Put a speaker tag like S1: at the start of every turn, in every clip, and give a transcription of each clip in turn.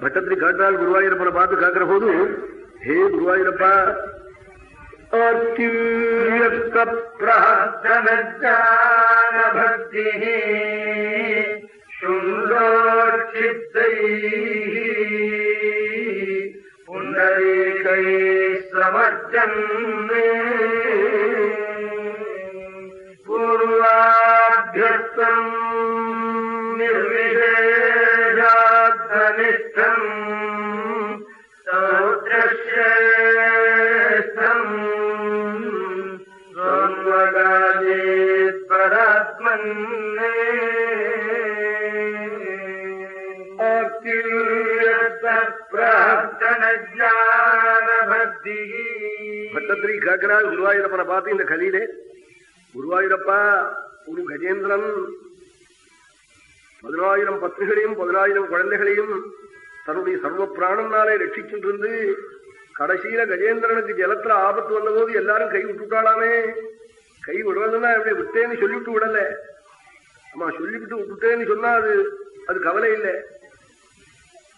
S1: பக்கத்தில் காட்டால் குருவாயூரப்பனை பார்த்து காக்கிற போது ஹே குருவாயூரப்பா
S2: அத்யுயத்த பிரஹத்தனஜான பக்தி சுந்தோட்சித்தை புண்டரீகை சமர்ஜன் பூர்வாபியர்த்தம்
S1: பட்டத்திரி காக்கிறாள் குருவாயூரப்பனை பார்த்து இந்த கலியிலே குருவாயூரப்பா குரு கஜேந்திரன் பதினாயிரம் பத்னிகளையும் பதினாயிரம் குழந்தைகளையும் தன்னுடைய சர்வ பிராணம்னாலே ரட்சிச்சுட்டு கடைசியில கஜேந்திரனுக்கு ஜலத்துல ஆபத்து வந்த போது எல்லாரும் கை விட்டுட்டாளாமே. கை விடுறதுன்னா எப்படி விட்டேன்னு சொல்லிவிட்டு விடல. ஆமா சொல்லிவிட்டு விட்டுட்டேன்னு சொன்னா அது அது கவலை இல்லை.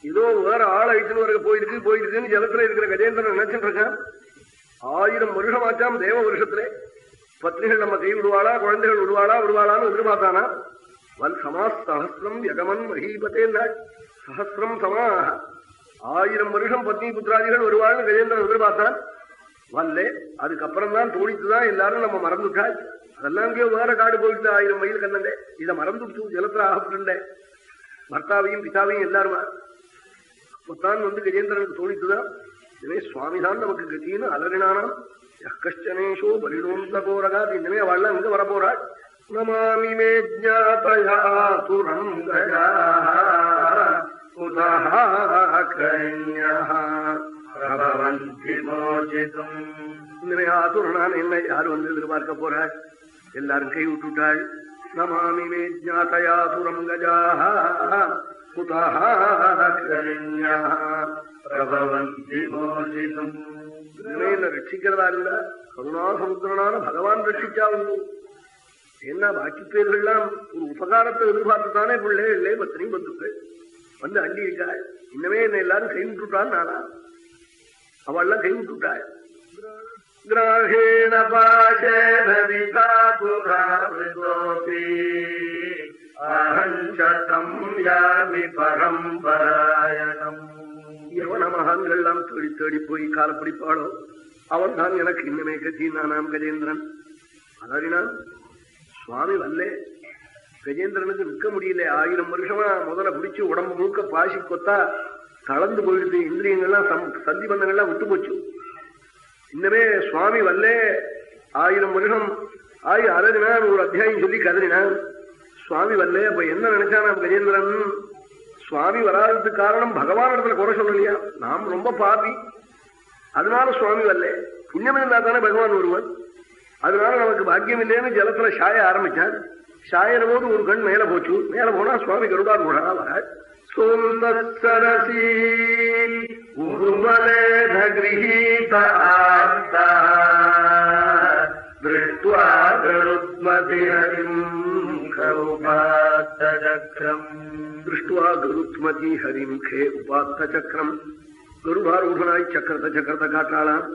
S1: ஏதோ வேற ஆள் அழிச்சுன்னு போயிருக்கு போயிருக்குன்னு ஜலத்துல இருக்கிற கஜேந்திரன் நினைச்சிட்டு இருக்கான். ஆயிரம் வருஷம் ஆச்சாம் தேவ வருஷத்துல. பத்னிகள் நம்ம கை விடுவாளா குழந்தைகள் விடுவாளா விடுவாளான்னு எதிர்பார்த்தானா? வல் சமா சஹசிரம் யகமன் மகீபத்தே சகசிரம் சமாக ஆயிரம் வருஷம் பத்னி புத்திராதிகள் வருவாள்னு கஜேந்திரன் எதிர்பார்த்தான். வல்லே அதுக்கப்புறம் தான் தோணித்துதான் எல்லாரும் நம்ம மறந்துட்டாள் அதெல்லாம் எங்கேயோ வேற காடு போயிட்டு ஆயிரம் மைல் கண்ணண்டே இதை மறந்துட்டு ஜலத்துல ஆகப்பட்டுண்டேன் பர்த்தாவையும் பிதாவையும் எல்லாருமா அப்பத்தான் வந்து கஜேந்திரனுக்கு தோணித்துதான். இனிமே சுவாமிதான் நமக்கு கத்தின்னு அலறினானாம் யக்கஷ்டனேஷோ பலிடோந்த கோரகாது இனிமே அவள்லாம் இங்க வரப்போறாள். நமாமி மே ஜாதயாதுரம் இனிமே ஆதுரனான் என்ன யாரு வந்து எதிர்பார்க்க போறாள் எல்லாரும் கை விட்டுட்டாள் நமாமி மே ஜாதயாதுரம் கஜாஹ. ரட்சிக்கிறதா இல்ல? கருணாசமுத்திரனான பகவான் ரட்சிச்சா உண்டு என்ன பாக்கி பேர்கள்லாம் ஒரு உபகாரத்தை எதிர்பார்த்து தானே பிள்ளை? இல்லை பத்தினி பந்துக்கள் வந்து அண்டி இருக்காள் இன்னமே என்ன எல்லாரும் கை விட்டுட்டான் நானா? அவள்லாம் கை விட்டுட்டாள் கிராகேண பாஷேன விதாபுராவிதோபி அகஞ்சதம் யாமி பரம்பராயணம். எவன மகான்கள்லாம் தேடி தேடி போய் கால பிடிப்பாளோ? அவன் தான் எனக்கு இன்னமே கத்தினானாம் கஜேந்திரன். அதறினான் சுவாமி வல்லே கஜேந்திரனுக்கு நிற்க முடியல. ஆயிரம் வருஷமா முதல்ல பிடிச்சு உடம்பு முழுக்க பாசி கொத்தா தளர்ந்து போயிடுது. இந்திரியங்கள்லாம் சந்தி பந்தங்கள்லாம் விட்டு போச்சு. இன்னமே சுவாமி வல்லே ஆயிரம் வருஷம் ஆயி அலறினான் ஒரு அத்தியாயம் சொல்லி கதறினான் சுவாமி வல்லே அப்ப என்ன நினைச்சான் கஜேந்திரன்? சுவாமி வராததுக்கு காரணம் பகவான் இடத்துல குறை சொல்லலையா? நாம் ரொம்ப பாபி அதனால சுவாமி வரல புண்ணியம் இருந்தா தானே பகவான் ஒருவன் அதனால நமக்கு பாக்கியம் இல்லைன்னு ஜலத்துல சாய ஆரம்பிச்சான் சாயனமோடு ஒரு கண் மேல போச்சு. மேல போனா சுவாமி கருடார் முழா வர சுந்தரசி திருஷ்டுவா கருத்மதி ஹரிம் கே உபாத்த சக்கரம் கருடாரூடனாய் சக்கரத்தை சக்கரத்தை காட்டாளாம்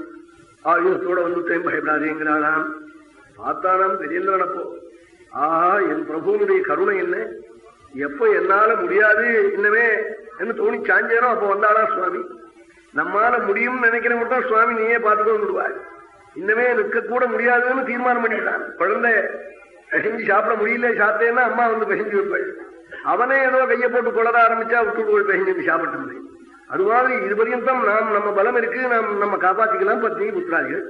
S1: ஆயுதத்தோட வந்துட்டேன் பயப்படாதேங்கிறாளாம். பார்த்தானாம் வெளியில் நடப்போம். ஆஹா என் பிரபுனுடைய கருணை என்ன? எப்ப என்னால முடியாது இன்னமே என்ன தோணி சாஞ்சேனோ அப்ப வந்தாளா சுவாமி? நம்மால முடியும்னு நினைக்கிற தான் சுவாமி நீயே பார்த்துக்கோ இன்னமே நிற்க கூட முடியாதுன்னு தீர்மானம் பண்ணிட்டான். குழந்தை பெசஞ்சு சாப்பிட முடியல சாப்பிட்டேன்னா அம்மா வந்து பெசஞ்சு வைப்பாள். அவனே ஏதோ கையை போட்டு கொளர ஆரம்பிச்சா விட்டு போய் பெசஞ்சு சாப்பிட்டு அது மாதிரி இது பரியந்தம் நாம் நம்ம பலம் இருக்கு நாம் நம்ம காப்பாத்திக்கலாம் பத்னி புத்திராதிகள்.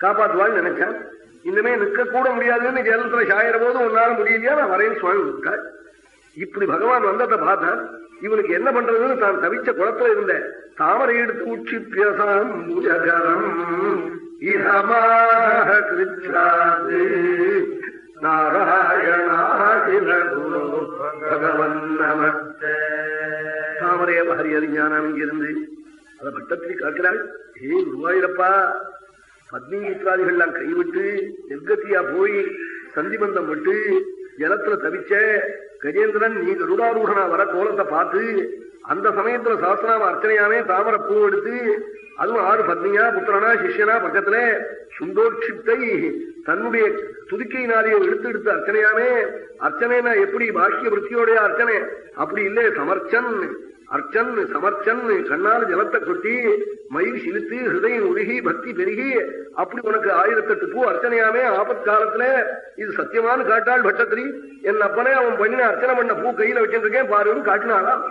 S1: காப்பாற்றுவாள் நினைச்சான். இனிமே நிற்க கூட முடியாதுன்னு ஜலத்துல சாயிற போது உன்னால முடியலையா? நான் வரேன்னு சுவாமி விட்டாள் இப்படி பகவான் வந்ததை பார்த்தா இவனுக்கு என்ன பண்றதுன்னு தான் தவிச்ச குளத்துல இருந்த தாமரை எடுத்து உச்சி பேசாம் புஜகரம் இதமாக கிருச்சாது. குரு பகவன் நமஸ்தே. தாமரைய ஹரி இங்கிருந்து. அதை பட்டத்தில் காக்கிறாள் ஏ குருவாயிரப்பா பத்னி மித்ராதிகள்லாம் கைவிட்டு நிர்கத்தியா போய் சந்திபந்தம் விட்டு ஜலத்துல தவிச்ச கஜேந்திரன் நீ கருடாரூகனா வர கோலத்தை பார்த்து அந்த சமயத்துல சாஸ்திராம அர்ச்சனையாவே தாமர பூ எடுத்து அதுவும் ஆறு பத்னியா புத்திரனா சிஷ்யனா பக்கத்துல சுந்தோட்சிப்தை தன்னுடைய துதிக்கையினாலேயே எடுத்து எடுத்து அர்ச்சனையாமே. அர்ச்சனைனா எப்படி பாஷ்ய விற்பியோடைய அர்ச்சனை? அப்படி இல்லை சமர்ச்சன். அர்ச்சன் சமர்ச்சன் கண்ணால் ஜலத்தை கொட்டி மயில் சிலுத்து ஹிருதயம் உருகி பக்தி பெருகி அப்படி உனக்கு ஆயிரத்தெட்டு பூ அர்ச்சனையாமே ஆபத் காலத்துல இது சத்தியமான காட்டாள் பட்டத்திரி. என் அப்பனே அவன் பண்ணின அர்ச்சனை பண்ண பூ கையில வச்சிருக்கேன் பாருன்னு காட்டினாலாம்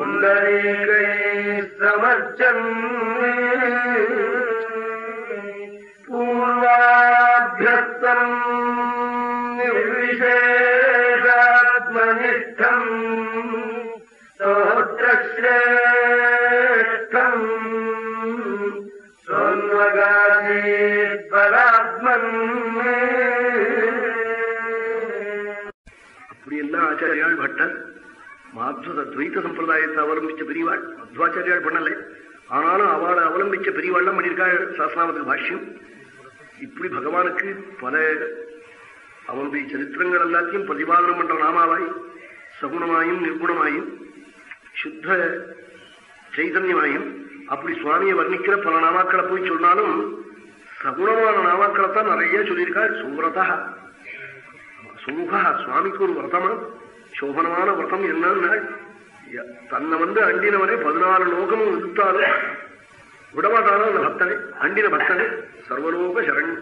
S2: புண்டரீகை சமர்ச்சன் பூர்வாபியஸ்தம் நிர்விசேஷாத்மனிஷ்டம் சோத்திரேஷ்டம் சோன்மகாதே பராத்மன்
S1: அப்படியெல்லாம் ஆச்சாரியால் பட்டர் மாத்வத துவைத்த சம்பிரதாயத்தை அவலம்பிச்ச பெரியவாள். மத்வாச்சாரியால் பண்ணலை. ஆனாலும் அவளை அவலம்பிச்ச பெரியவாள்லாம் பண்ணியிருக்காள் சாஸ்திராமத்துக்கு பாஷ்யம். இப்படி பகவானுக்கு பல அவனுடைய சரித்திரங்கள் எல்லாத்தையும் பிரதிபாதனம் பண்ற நாமாவாய் சகுணமாயும் நிர்குணமாயும் சுத்த சைதன்யமாயும் அப்படி சுவாமியை வர்ணிக்கிற பல நாமாக்களை போய் சொன்னாலும் சகுணமான நாமாக்களை தான் நிறைய சொல்லியிருக்காள். சுவிரதா. சுமுகா சுவாமிக்கு ஒரு விரதமா. சோபனமான விரதம் என்னன்னா தன்னை வந்து அண்டினவனே பதினாலு லோகமும் இருந்தாலும் விடமாட்டானோ அந்த பக்தனை? அண்டின பக்தனை? சர்வலோக சரண்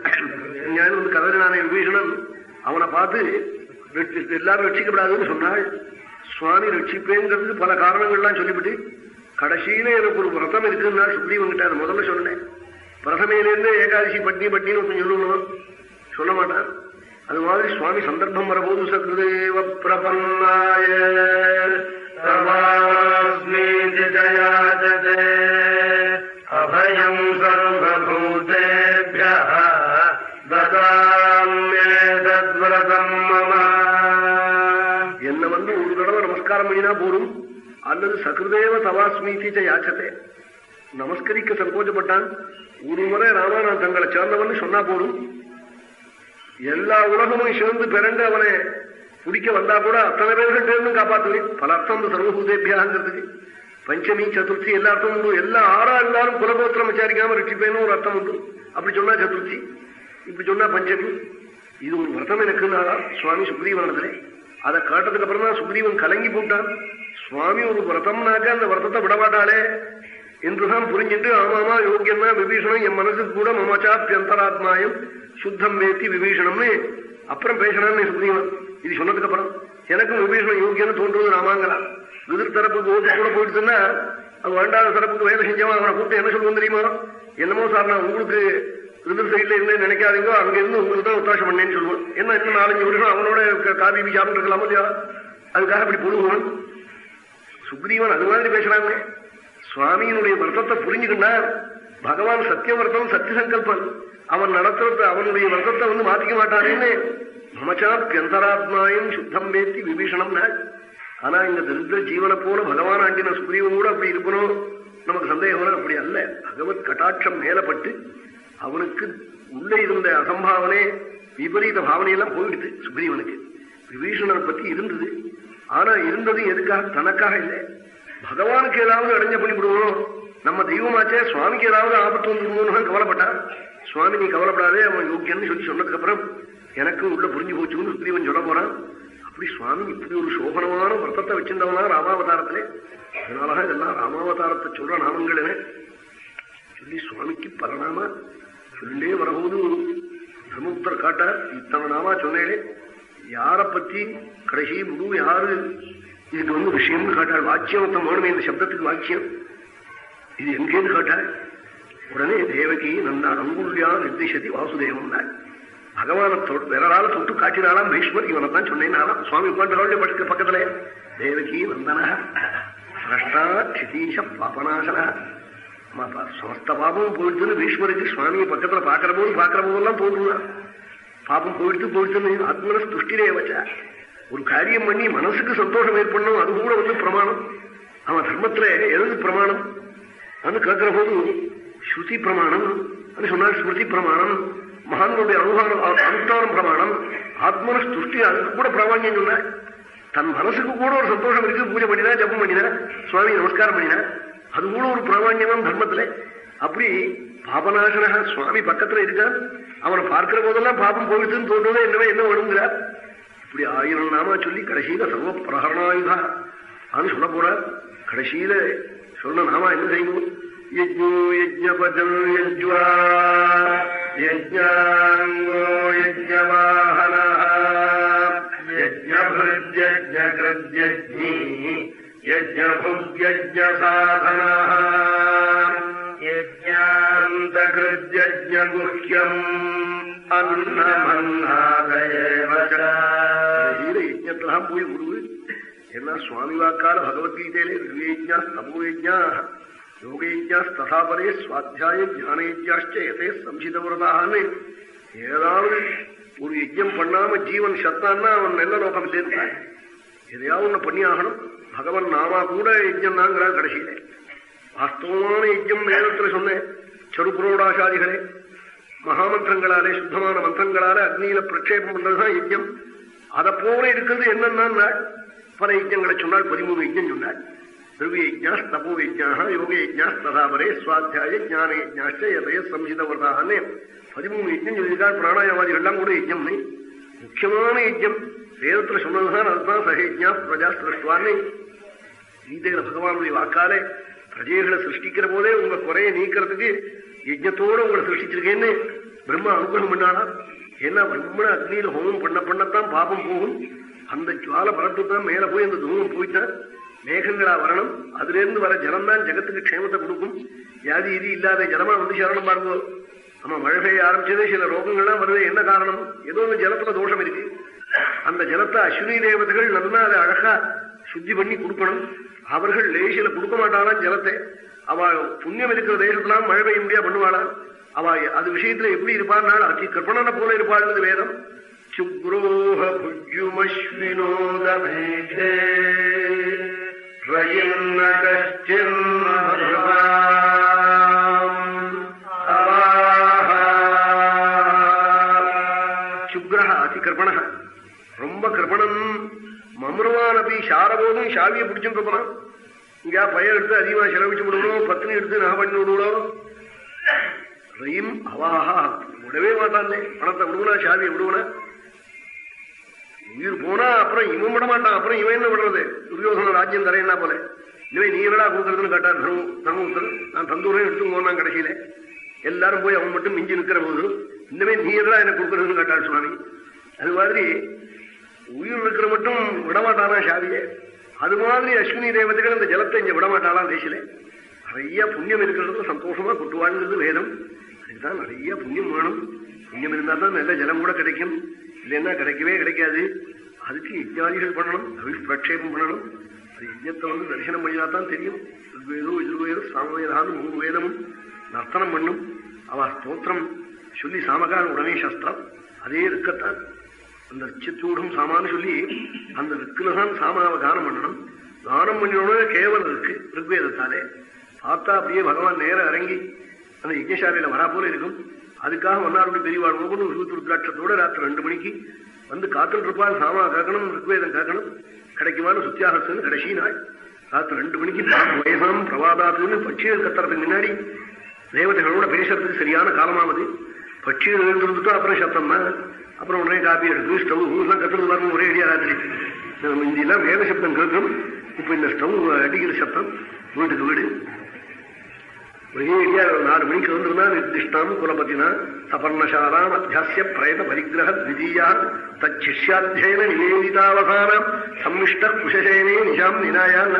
S1: வந்து கதறினானே விபீஷணன். அவனை பார்த்து எல்லாரும் ரட்சிக்கப்படாதுன்னு சொன்னாள். சுவாமி ரட்சிப்பேங்கிறதுக்கு பல காரணங்கள்லாம் சொல்லிவிட்டு கடைசியில எனக்கு ஒரு விரதம் இருக்குன்னா சுக்ரீவன் அதை முதல்ல சொன்னேன். பிரதமையிலேருந்து ஏகாதசி பட்னி பட்னின்னு சொல்லணும் சொல்ல மாட்டான். அது மாதிரி சுவாமி சந்தர்ப்பம் வரபோது சத்ருதேவ பிரபன்னாய
S2: அபயம் சர்வூதேபிய ததாமியதத்விரதம் மம.
S1: என்ன வந்து ஒரு தடவை நமஸ்காரம் பண்ணினா போரும் அல்லது சகுதேவ தவாஸ்மீதி யாச்சத்தை நமஸ்கரிக்க சங்கோச்சப்பட்டான் ஒரு முறை ராமா தங்களை சேர்ந்தவன் சொன்னா போரும் எல்லா உலகமும் சேர்ந்து பிறண்டு அவனை பிடிக்க வந்தா கூட அத்தனை பேர்கள் சேர்ந்து காப்பாற்றுவேன் பல அர்த்தம் இந்த சர்வபூதேபியாங்கிறதுக்கு பஞ்சமி சதுர்த்தி எல்லா அர்த்தம் உண்டு. எல்லா ஆறா இருந்தாலும் குலகோத்திரம் விசாரிக்காம ரட்சிப்பேன்னு ஒரு அர்த்தம் உண்டு. அப்படி சொன்னா சதுர்த்தி இப்படி சொன்னா பஞ்சமி. இது ஒரு விரதம் எனக்குனாலா சுவாமி சுக்ரீவனத்துல அதை காட்டதுக்கு அப்புறம் தான் சுக்ரீவன் கலங்கி போட்டான். சுவாமி ஒரு விரதம்னாக்க அந்த விரதத்தை விடமாட்டாளே. என்றுதான் புரிஞ்சுட்டு ஆமாமா யோகியன்னா விபீஷணம் என் மனசுக்கு கூட மமச்சாப்பியந்தராத்மாயம் சுத்தம் வேத்தி விபீஷணம்னு அப்புறம் பேசணும்னு சுக்ரீவன். இது சொன்னதுக்கு அப்புறம் எனக்கும் விபீஷணம் யோகியன்னு தோன்றுவது ராமாங்களா எதிர் தரப்புக்கு ஓட்டு கூட போயிடுச்சுன்னா அது வேண்டாத தரப்புக்கு வேலை செஞ்சவன் அவனை கூப்பிட்டு என்ன சொல்லுவோம் தெரியுமா? என்னமோ சார் நான் உங்களுக்கு எதிர் சைட்ல இருந்து நினைக்காதீங்க அங்க இருந்து உங்களுக்கு தான் ஒத்தாசம் பண்ணேன்னு சொல்லுவோம் என்ன இன்னும் நாலஞ்சு வருஷம் அவனோட காபி பி சாப்பிட்டு இருக்கலாமோ இல்லையா? அதுக்காக அப்படி பொழுகுவான் சுக்ரீவன் அது மாதிரி பேசுறாங்க சுவாமியினுடைய வர்த்தத்தை புரிஞ்சுக்கிட்டார் பகவான் சத்தியவர்த்தம் சத்திய சங்கல்பன் அவன் நடத்துறது அவனுடைய வர்த்தத்தை வந்து மாத்திக்க மாட்டானேன்னு மமச்சாப்பியந்தராத்மாயம் சுத்தம் வேத்தி விபீஷணம் ஆனா இந்த தரித்திர ஜீவனை போல பகவான் ஆண்டின சுக்ரீவன் கூட அப்படி இருக்கணும். நமக்கு சந்தேகம் அப்படி அல்ல. பகவத் கட்டாட்சம் மேலப்பட்டு அவனுக்கு உள்ளே இருந்த அசம்பாவனை விபரீத பாவனையெல்லாம் போயிடுது சுக்ரீவனுக்கு. விபீஷணனை பத்தி இருந்தது. ஆனா இருந்தது எதுக்காக? தனக்காக இல்லை. பகவானுக்கு ஏதாவது அடைஞ்ச பண்ணிவிடுவோம் நம்ம தெய்வமாச்சே சுவாமிக்கு ஏதாவது ஆபத்து வந்துடுவோம்னு கவலைப்பட்டா? சுவாமி நீ கவலைப்படாதே அவன் யோக்கியன்னு சொல்லி சொன்னதுக்கு அப்புறம் எனக்கு உள்ள புரிஞ்சு போச்சுன்னு சுக்ரீவன் சொல்ல போறான். அப்படி சுவாமி இப்படி ஒரு சோபனமான விரதத்தை வச்சிருந்தவனா ராமாவதாரத்திலே? அதனால இதெல்லாம் ராமாவதாரத்தை சொல்ற நாமங்கள். சொல்லி சுவாமிக்கு பரணாம சொல்லே வரபோது தர்மபுத்தர் காட்டார் இத்தனை நாமா சொன்னேனே. யார பத்தி கடைசி முழு யாரு இதுக்கு வந்து விஷயம்னு காட்டாள் வாக்கியம் வேணுமே இந்த சப்தத்துக்கு வாக்கியம் இது எங்கேன்னு காட்டாள் உடனே தேவகி நந்தா அங்குள்யா நிர்திசதி வாசுதேவம் பகவான விரலால தொட்டு காட்டினாலாம் பீஷ்மர் இவனை தான் சொன்னேனாலாம் சுவாமி உட்காந்து படுக்க பக்கத்துல தேவகி நந்தன சிரஷ்டா சிதீஷ பாபநாசனா சமஸ்த பாபமும் போயிடுச்சுன்னு பீஷ்மருக்கு சுவாமியை பக்கத்துல பாக்குற போது பாக்குற போதெல்லாம் தோன்றுதான் பாபம் போயிடுத்து போயிடுச்சுன்னு ஆத்மன துஷ்டிரே வச்சா ஒரு காரியம் பண்ணி மனசுக்கு சந்தோஷம் ஏற்படணும் அது கூட வந்து பிரமாணம். அவன் தர்மத்துல எது பிரமாணம். அது கேட்கிற போது ஸ்ருதி பிரமாணம். சொன்னால் ஸ்மிருதி பிரமாணம். மகான்களுடைய அனுகாரம் அனுஷ்டானம் பிரமாணம். ஆத்மன துஷ்டி அதுக்கு கூட பிரமாணியம் சொன்ன தன் மனசுக்கு கூட ஒரு சந்தோஷம் இருக்கு பூஜை பண்ணினா ஜப்பம் பண்ணினா சுவாமி நமஸ்காரம் பண்ணினா அது கூட ஒரு பிராமணியமான தர்மத்துல. அப்படி பாபநாசன சுவாமி பக்கத்துல இருக்கான். அவனை பார்க்கிற போதெல்லாம் பாபம் போயிடுச்சுன்னு தோன்றதே என்னவே என்ன வேணுங்கிறார். இப்படி ஆயிரம் நாமா சொல்லி கடைசியில சர்வ பிரகரணாயுதா அது சொல்ல போற கடைசியில சொன்ன நாமா என்ன செய்யணும் யஜ்ஞோ யஜ்ஞபதம் யஜ்வா யஜ்ஞாங்கோ யஜ்ஞவாஹன
S2: யஜ்ஞபிருத்யஜ்ஞகிருத்யஜ்ஞி யஜ்ஞபுத்யஜ்ஞசாதன யஜ்ஞாந்தகிருத்யஜ்ஞகுஹ்யம்
S1: யஜ்ஞத்தெல்லாம் போய் விடுவு ஏன்னா சுவாமி வாக்கால் பகவத்கீதையிலே ரிவேஜ்ஞா தபோயஜ்ஞா யோகேஜா ததாபரே சுவாத்தியாய ஜானேஜாச்ச எதே சம்சிதவிரதான்னு ஏதாவது ஒரு யஜ்யம் பண்ணாம ஜீவன் சத்தான்னா அவன் நல்ல லோகம் சேர்ந்தான் எதையாவது ஒண்ணு பண்ணி ஆகணும் பகவன் நாமா கூட யஜ்யம் தாங்கிறார் கடைசியில வாஸ்தவமான யஜ்யம் வேதத்துல சொன்னேன் சருப்புரோடாசாதிகளே மகாமந்திரங்களாலே சுத்தமான மந்திரங்களால அக்னியில பிரட்சேபம் பண்றதுதான் யஜ்யம் அதை போல இருக்கிறது என்னன்னா பல யஜ்யங்களை சொன்னால் பதிமூணு யஜ்யம் சொன்னாள் திரவிய யஜ்ஞா தபோ யஜ்ஞா யோக யஜ்ஞா ததாபரே சுவாத்தியாய ஞான யஜ்ஞாச்ச எதைய சம்ஹிதவர்தான்னு பதிமூணு யஜ்யம் சொல்லியிருக்கார் பிராணாயவாதிகள்லாம் கூட யஜ்யம் முக்கியமான யஜ்யம் வேதத்துல சொன்னதுதான் அதுதான் சகேஜ்ஞா பிரஜா சிருஷ்டுவான்னு கீதையில பகவானுடைய வாக்காலே பிரஜைகளை சிருஷ்டிக்கிற போதே உங்க குறைய நீக்கிறதுக்கு யஜ்யத்தோட உங்களை சிருஷ்டிச்சிருக்கேன்னு பிரம்மா அனுகிரகம் பண்ணானா? ஏன்னா பிரம்மனை அக்னியில ஹோமம் பண்ண பண்ணத்தான் பாபம் போகும். அந்த ஜுவால பரப்பு தான் மேல போய் அந்த தூமம் போயிட்டான் மேகங்களா வரணும். அதுல இருந்து வர ஜலம் தான் ஜகத்துக்கு க்ஷேமத்தை கொடுக்கும். வியாதி இது இல்லாத ஜலமா வந்து சரணம் பாருங்க நம்ம மழை பெய்ய ஆரம்பிச்சதே சில ரோகங்கள்லாம் வருது என்ன காரணம்? ஏதோ ஒரு ஜலத்துல தோஷம் இருக்கு. அந்த ஜலத்தை அஸ்வினி தேவதைகள் நல்லா அதை அழகா சுத்தி பண்ணி கொடுக்கணும். அவர்கள் லேசில கொடுக்க மாட்டாளாம் ஜலத்தை? அவ புண்ணியம் இருக்கிற தேசத்துலாம் மழை பெய்ய முடியா பண்ணுவாளாம் அவ அது விஷயத்துல எப்படி இருப்பாள் அதி கற்பனை போல இருப்பாள் வேதம். சுக்ரோஹ புஜ்யுமஸ்வினோதமேகே. ரயன்ன சுக்ரஹ ரொம்ப கற்பன மம்ருவான் அப்படி மம்ருவானபி சாரபோதும் சாவியை பிடிச்சுட்டு போனான் இங்கா பையன் எடுத்து அதிகமா செலவிச்சு விடுவோம் பத்தினி எடுத்து நான் பண்ணி விடுவோம் ரயில் அவாஹா விடவே மாட்டானே. பணத்தை விடுவனா சாவியை விடுவனா உயிர் போனா அப்புறம் இவன் விட மாட்டான். அப்புறம் இவன் என்ன விடுறது துரியோசன ராஜ்யம் தரையினா போல. இவன் நீ என்னடா கொடுக்கறதுன்னு கேட்டார் தர்மபுத்தர் நான் தந்தூரே எடுத்து போனான் கடைசியில. எல்லாரும் போய் அவன் மட்டும் மிஞ்சி நிற்கிற போது இந்தமாரி நீ என்னடா என்ன கொடுக்கறதுன்னு கேட்டார் சுவாமி. அது மாதிரி உயிர் இருக்கிற மட்டும் விடமாட்டானா சாவியே? அது மாதிரி அஸ்வினி தேவதைகள் அந்த ஜலத்தை இங்க விடமாட்டாளாம் தேசில? நிறைய புண்ணியம் இருக்கிறது சந்தோஷமா கொட்டுவாங்கிறது வேதம். அதுதான் நிறைய புண்ணியம் வேணும். புண்ணியம் இருந்தா தான் நல்ல ஜலம் கூட கிடைக்கும். இல்லைன்னா கிடைக்கவே கிடைக்காது. அதுக்கு யஜ்ஞாதிகள் பண்ணணும் அவிஷ் பிரக்ஷேபம் பண்ணணும். அது யஜ்ஞத்தை வந்து தரிசனம் பண்ணினா தான் தெரியும். ருக்வேதோ எதிர்வேதம் சாமவேதான்னு மூணு வேதமும் நர்த்தனம் பண்ணும். அவ ஸ்தோத்திரம். சொல்லி சாமகான் உடனே சஸ்திரம். அதே இருக்கத்தான். அந்த ரிச்சத்தூடும் சாமான்னு சொல்லி அந்த ரிக்குலதான் சாமாவை தானம் பண்ணணும். தானம் பண்ணினோட கேவலம் இருக்கு ரிக்வேதத்தாலே. பார்த்தா அப்படியே பகவான் நேரம் இறங்கி அந்த யஜ்ஞசாலையில வரா போல இருக்கும். அதுக்காக ஒன்னாருடைய பெரியவாள் முகன்னு ருத்ராட்சத்தோட ராத்திரி ரெண்டு மணிக்கு வந்து காத்துட்டு இருப்பாள். சாமா கேட்கணும் ரிக்வேதம் கேட்கணும் கிடைக்குமான சுத்தியாகத்துன்னு கடைசி நாள். ராத்திரி ரெண்டு மணிக்கு வயசாம் பிரவாதாத்துன்னு பட்சிகள் கத்துறதுக்கு முன்னாடி தேவதைகளோட பேசுறதுக்கு சரியான காலமாவது. பட்சிகள் எழுந்திருந்துட்டோ அப்புறம் சத்தம். தான் அப்புறம் உடனே காப்பி எடுத்து ஸ்டவ் எல்லாம் கத்துறது வரணும் ஒரே அடியா ராத்திரி. இந்தியெல்லாம் வேத சப்தம் கேட்கும் இப்ப இந்த ஸ்டவ் அடிக்கிற சப்தம். வீட்டுக்கு வீடு. ஒரே அடியா நாலு மணிக்கு வந்திருந்தா நிர்திஷ்டாம் குலபதினா சபர்ணசாலாம் அத்தியாசிய பிரேத பரிகிரக திவிதீயா தச்சிஷ்யாத்தியன நிவேதிதாவசானம் சம்மிஷ்ட குஷசேனே நிஷாம் நினாயான்.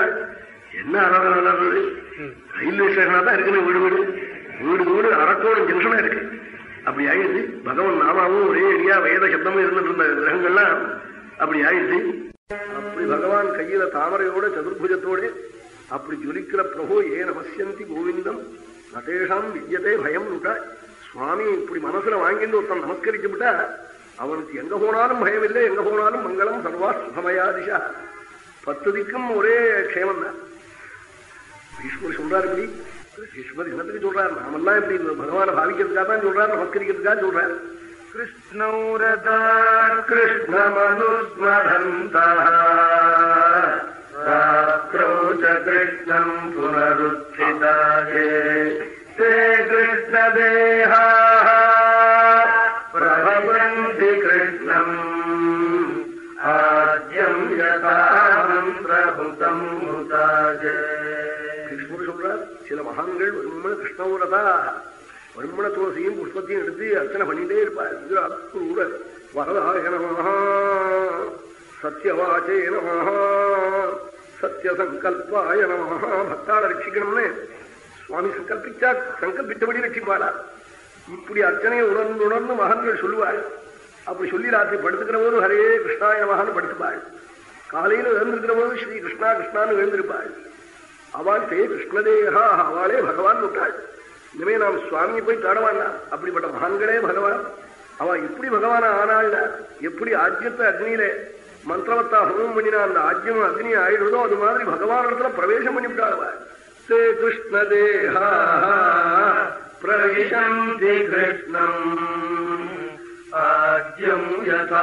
S1: என்ன நடந்தது? ரயில்வே ஸ்டேஷனா தான் இருக்குன்னு வீடு வீடு. வீடு வீடு அரக்கோணம் ஜங்ஷனா இருக்கு. அப்படி ஆயிடுது பகவான் நாமாவும் ஒரே அடியா வேத சப்தமும் இருந்துட்டு இருந்த கிரகங்கள்லாம் அப்படி ஆயிடுது அப்படி பகவான் கையில தாமரையோட சதுர்புஜத்தோட அப்படி ஜொலிக்கிற பிரபு ஏ நமசியந்தி கோவிந்தம். நதேஷாம் வித்தியதே பயம் விட்டா சுவாமி இப்படி மனசுல வாங்கிட்டு ஒருத்தன் நமஸ்கரிச்சு விட்டா அவனுக்கு எங்க போனாலும் பயம் இல்லை எங்க போனாலும் மங்களம் சர்வா சுகமயாதிஷா. பத்து திக்கும் ஒரே க்ஷேமம் தான் ஈஸ்வர் சொல்றாரு ಈಶ್ವರ ಇನ್ನತ್ತಿಗೆ சொல்றாரு நாமெல்லாம் எப்படி பகவான பாவிக்கிறதுக்காக தான் சொல்றாரு நமஸ்கரிக்கிறதுக்காக சொல்றாரு
S2: கிருஷ்ணௌரதா கிருஷ்ணமனுஸ்மரந்தோச்ச கிருஷ்ணம் புனருத்திதாயே தே கிருஷ்ணதேகா பிரபவந்தி கிருஷ்ணம் ஆத்தியம் யதாமந்திரபுதம்
S1: கிருஷ்ணர் சொல்றார் சில மகான்கள் வருமன கிருஷ்ணவுரதா வருமன துளசியும் புஷ்பத்தையும் எடுத்து அர்ச்சனை பண்ணிட்டே இருப்பார். இதுல வரதாய நமஹா சத்யவாச்சே நமஹா சத்யசங்கல்பாய நமஹா பக்தாள ரட்சிக்கணும்னு சுவாமி சங்கல்பிச்சா சங்கல்பித்தபடி ரட்சிப்பாளா? இப்படி அர்ச்சனையை உணர்ந்து உணர்ந்து மகன்கள் சொல்லுவார் அப்படி சொல்லி ராத்திரி படுத்துக்கிற போது ஹரே கிருஷ்ணாயனமாக படுத்துப்பாள். காலையில எழுந்திருக்கிற போது ஸ்ரீ கிருஷ்ணா கிருஷ்ணான்னு எழுந்திருப்பாள். அவள் தே கிருஷ்ணதேகா அவளே பகவான் விட்டாள் இனிமே நாம் சுவாமியை போய் தாடவாண்டா அப்படிப்பட்ட மகான்களே பகவான். அவ எப்படி பகவான ஆனாள் எப்படி ஆஜ்யத்தை அக்னியில மந்திரவத்தா ஹோமம் பண்ணினா அந்த ஆஜ்யம் அக்னி ஆயிடுறதோ அது மாதிரி பகவான் இடத்துல பிரவேசம் பண்ணிவிட்டாள் தே கிருஷ்ணதேகா
S2: பிரவிசந்தி கிருஷ்ணம். आद्यं यथा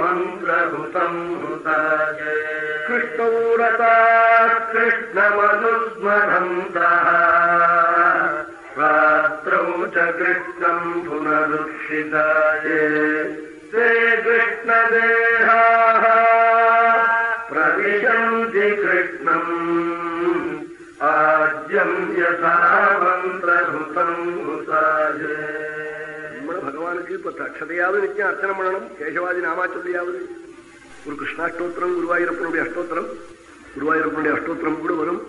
S2: मन्त्रभृतम् हृताये
S1: कृष्णौ रता
S2: कृष्णमनुस्मरन्तः रात्रौ च कृष्णम् पुनरुक्षिताये ते कृष्णदेहाः प्रविशन्ति कृष्णम् आद्यम् यथा मन्त्रभृतम् हृताये
S1: பகவானுக்கு பத்து அக்ஷதையாவது நிச்சயம் அர்ச்சனை பண்ணணும் கேசவாதி நாமா ஒரு கிருஷ்ணாஷ்டோத்திரம் குருவாயூரப்பனுடைய அஷ்டோத்திரம் குருவாயூரப்பனுடைய அஷ்டோத்திரம் கூட வரும்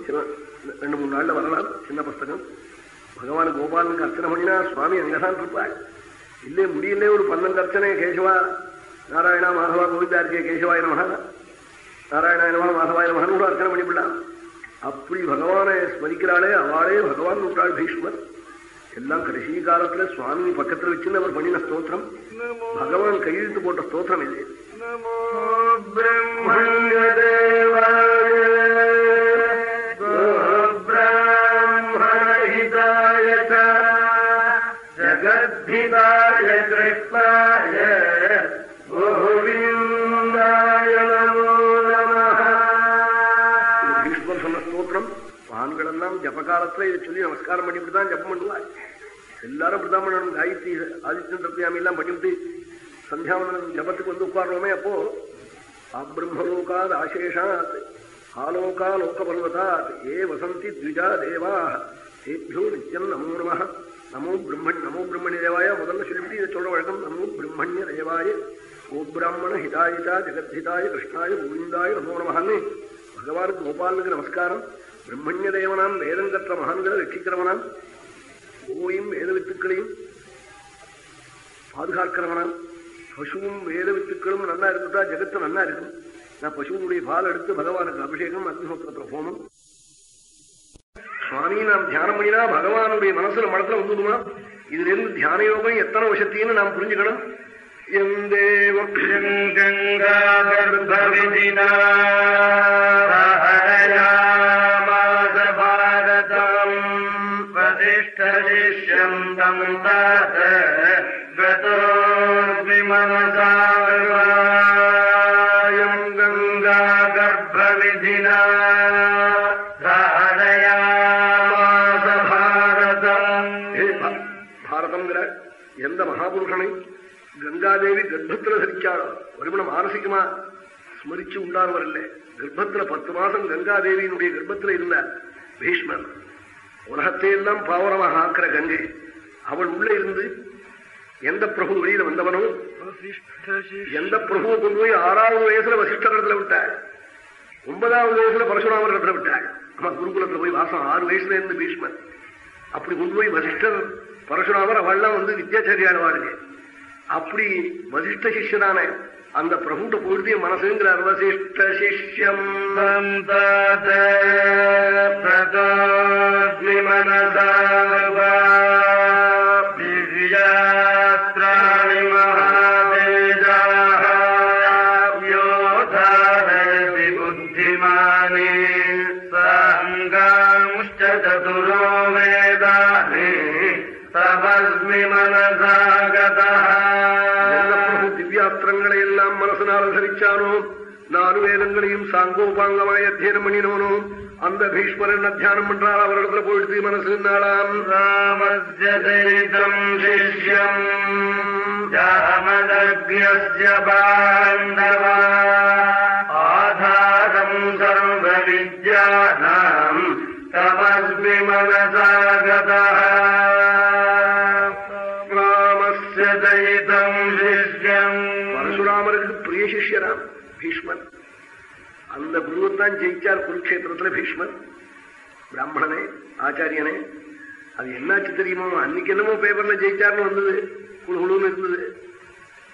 S1: ரெண்டு மூணு நாள்ல வரலாம் சின்ன புஸ்தகம் பகவான் கோபாலனுக்கு அர்ச்சனை பண்ணினா சுவாமி அங்கதான் இருப்பாள் இல்லே முடியல ஒரு பன்னெண்டு அர்ச்சனை கேசவா நாராயணா மாதவா கோவிந்தா இருக்கே கேசவாய நமகா நாராயணாய நமகா மாதவாய நமகன் கூட அர்ச்சனை பண்ணிவிடலாம் அப்படி பகவானை ஸ்மரிக்கிறாளே அவளே பகவான் விட்டாள் பீஷ்மர் எல்லாம் கடைசி காலத்துல சுவாமி பக்கத்துல வச்சுன்னு அவர் பண்ணின ஸ்தோத்திரம். பகவான் கையெழுத்து போட்ட ஸ்தோத்திரம் இது.
S2: ஜகத்பிதாய கிருஷ்ணாய
S1: கோவிந்தாய பீஷ்மர் சொன்ன ஸ்தோத்திரம். ஆண்களெல்லாம் ஜபகாலத்துல இதை சொல்லி நமஸ்காரம் பண்ணிவிட்டு தான் ஜபம் பண்ணுவாள் எல்லாரும் இப்படிதான் காயத்ரி ஆதித்யன் தப்பியாமி எல்லாம் பண்ணிவிட்டு சந்தியாவனம் ஜபத்துக்கு வந்து உட்கார்றோமே அப்போ. அப்ரம்மலோகாத் ஆசேஷாத் ஆலோகா லோக பர்வதாத் ஏ வசந்தி த்விஜா தேவா ஏபியோ நித்யம் நமோ நம நமோ பிரம்மண் நமோ பிரம்மணி தேவாய முதல்ல சொல்லிவிட்டு இதை சொல்ற வழக்கம் நமோ பிரம்மண்ய தேவாய. கோபிராமண ஹிதாயிதா ஜெகத்ஹிதாய கிருஷ்ணாய கோவிந்தாய நமோ நமஹன்னு. பகவானுக்கு கோபாலனுக்கு நமஸ்காரம். பிரம்மண்ய தேவனாம் வேதம் கற்ற மகான்களை ரட்சிக்கிறவனாம். பூவையும் வேதவித்துக்களையும் பாதுகாக்கிறவனாம் பசுவும் வேதவித்துக்களும் நல்லா இருந்துட்டா ஜெகத்து நல்லா இருக்கும். நான் பசுவனுடைய பால் எடுத்து பகவானுக்கு அபிஷேகம் அக்னிஹோத்திரத்துல ஹோமம். சுவாமி நாம் தியானம் பண்ணினா பகவானுடைய மனசுல மனத்துல வந்துடுமா? இதுல இருந்து தியான யோகம் எத்தனை விஷத்தையும் நாம் புரிஞ்சுக்கணும்.
S2: எந்தேவ சமுதாச கதோஸ்மி மனசாயம் கங்கா கர்ப்ப விதினா சாதயாமாச பாரதம்
S1: பாரதம்ங்கிற எந்த மகாபுருஷனை கங்காதேவி கர்ப்பத்தில் தரிச்சாளோ? ஒருமணம் மானசிக்குமா ஸ்மரிச்சு உண்டானவர் இல்லை கர்ப்பத்துல பத்து மாசம் கங்காதேவியினுடைய கர்ப்பத்துல இருந்தார் பீஷ்மர் உலகத்தையெல்லாம் பாவனமாக ஆக்கிற கங்கை. அவள் உள்ள இருந்து எந்த பிரபு வெளியில வந்தவனோ எந்த பிரபுவை கொண்டு போய் ஆறாவது வயசுல வசிஷ்டர் இடத்துல விட்டாள் ஒன்பதாவது வயசுல பரசுராமர் இடத்துல விட்டாள் ஆமா குருகுலத்துல போய் வாசம் ஆறு வயசுல இருந்து பீஷ்மர். அப்படி கொண்டு போய் வசிஷ்டர் பரசுராமர் அவள்லாம் வந்து வித்யாச்சாரியாடுவாளுங்க அப்படி வசிஷ்ட சிஷ்யனான அந்த பிரபுட்ட போயிட்டு மனசுங்கிறார் வசிஷ்ட சிஷ்யம்.
S2: பிரதாத்மி
S1: மனதா திவ்யாஸ்திரங்களை எல்லாம் மனசனால் தரிச்சானோ நாலு வேதங்களையும் சாங்கோபாங்கமாய் அத்தியனம் பண்ணினோனோ அந்த பீஷ்மரன் அத்தியானம் பண்றாள் அவரிடத்துல போயிடுத்து மனசு நாளாம்
S2: ராமஸ்யம் சிஷ்யம் ஜாமதக்ய பாண்டவா ஆதாரம் சர்வ வித்யானாம் தமஸ்மி மனசாகதா
S1: பீஷ்மன். அந்த குருவத்தான் ஜெயிச்சார் குருக்ஷேத்திரத்துல பீஷ்மன். பிராமணனே ஆச்சாரியனே அது என்னாச்சு தெரியுமோ? அன்னைக்கு என்னமோ பேப்பர்ல ஜெயிச்சார்னு வந்தது குழுகுழுன்னு இருந்தது.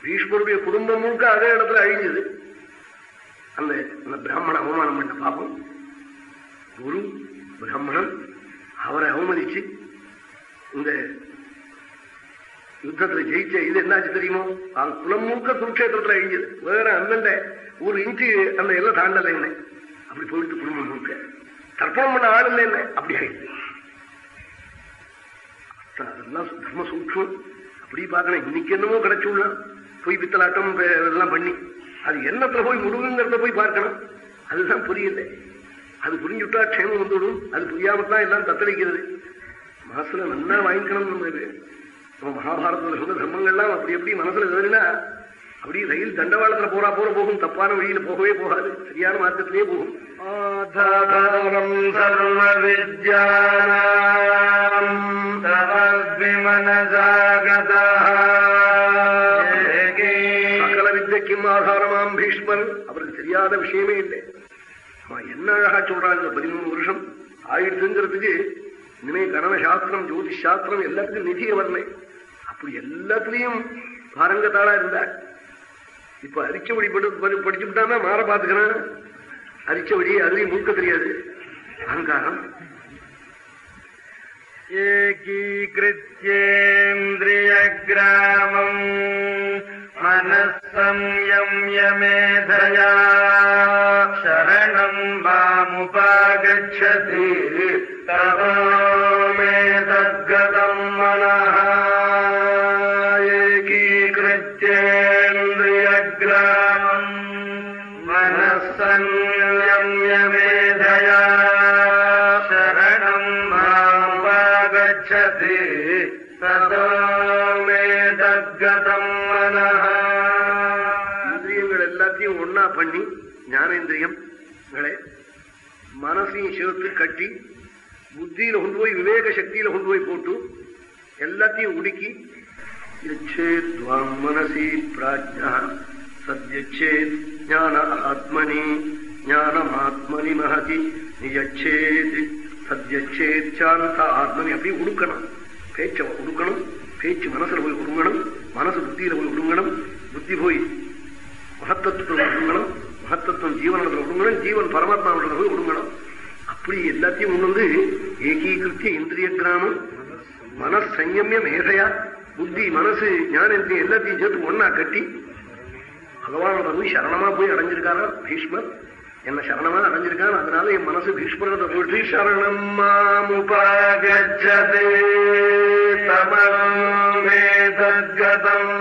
S1: பீஷ்மருடைய குடும்பம் முழுக்க அதே இடத்துல அழிஞ்சது. அந்த அந்த பிராமண அவமானம் பண்ண பாப்போம் குரு பிராமணன் அவரை அவமதிச்சு இந்த யுத்தத்துல ஜெயிச்ச இது என்னாச்சு தெரியுமோ? அது குளம் மூக்க குருக்ஷேத்திரத்துல அழிஞ்சது வேற அந்தண்ட ஒரு இன்ச்சு அந்த எல்லாம் தாண்டல என்ன? அப்படி போயிட்டு குடும்பம் முழுக்க தர்ப்பணம் பண்ண ஆள் இல்லை என்ன? அப்படி ஆயிடுச்சு. அதெல்லாம் தர்ம சூட்சம். அப்படி பார்க்கணும். இன்னைக்கு என்னமோ கிடைச்சுள்ள போய் பித்தலாட்டம் இதெல்லாம் பண்ணி. அது என்னத்துல போய் முழுங்குங்கிறத போய் பார்க்கணும். அதுதான் புரியல. அது புரிஞ்சுட்டா க்ஷேமம் வந்துவிடும். அது புரியாமத்தான் எல்லாம் தத்தளிக்கிறது. மனசுல நல்லா வாங்கிக்கணும் நம்ம நம்ம மகாபாரதத்தில் சொன்ன தர்மங்கள்லாம் அப்படி எப்படி மனசுல எழுதுனா அப்படி ரயில் தண்டவாளத்துல போறா போற போகும் தப்பான வழியில போகவே போகாது. சரியான மார்க்கத்திலேயே போகும்.
S2: சர்வ
S1: சகல வித்தைக்கும் ஆதாரமாம் பீஷ்மர் அவருக்கு தெரியாத விஷயமே இல்லை. அவன் என்ன அழகா சொல்றாங்க பதிமூணு வருஷம். ஆயிடுச்சுங்கிறதுக்கு இனிமே கணவ சாஸ்திரம் ஜோதிஷ் சாஸ்திரம் எல்லாத்துக்கும் நிதிய வரல இப்படி எல்லாத்துலயும் பாரங்கத்தாளா இருந்தார் இப்ப அரிச்ச வழி படிச்சு படிச்சுட்டானா மாற பாத்துக்கிறான். அரிச்ச வழி அதுலயும் மூக்க தெரியாது. அகங்காரம்.
S2: ஏகீகிருத்யேந்திரியகிராமம்
S1: மனசம்யமேதயா சரணம் வாமுபாகச்சதி. தவா மனசையும் சேர்த்து கட்டி புத்தியில கொண்டு போய் விவேக சக்தியில கொண்டு போய் போட்டு எல்லாத்தையும் உடுக்கி மனசி பிராஜ்யா சத்யச்சேத் ஞான ஆத்மனி ஞானமாத்மனி மகதி நிஜச்சேத் சத்யச்சேத் சாந்த ஆத்மனி. அப்படி உடுக்கணும். பேச்ச உடுக்கணும். பேச்சு மனசுல போய் உருங்கணும் மனசு புத்தியில போய் உருங்கணும் புத்தி போய் மகத்தத்துவத்தில் உருங்கணும் மகத்தத்துவம் ஜீவனத்தில் உருங்கணும் ஜீவன் பரமாத்மாவில் போய் உருங்கணும் இப்படி எல்லாத்தையும் ஒண்ணு வந்து ஏகீகிருத்திய இந்திரிய கிராமம் மனஸ் சங்கமியம் ஏசையா புத்தி மனசு ஞானத்தையும் எல்லாத்தையும் சேர்த்து ஒன்னா கட்டி பகவான வந்து சரணமா போய் அடைஞ்சிருக்காரா பீஷ்மர்? என்ன சரணமா அடைஞ்சிருக்கான் அதனால என் மனசு பீஷ்மரத்தை போயிட்டு சரணம்
S2: மாமுபாகச்சதே
S1: தமம் வேதகதம்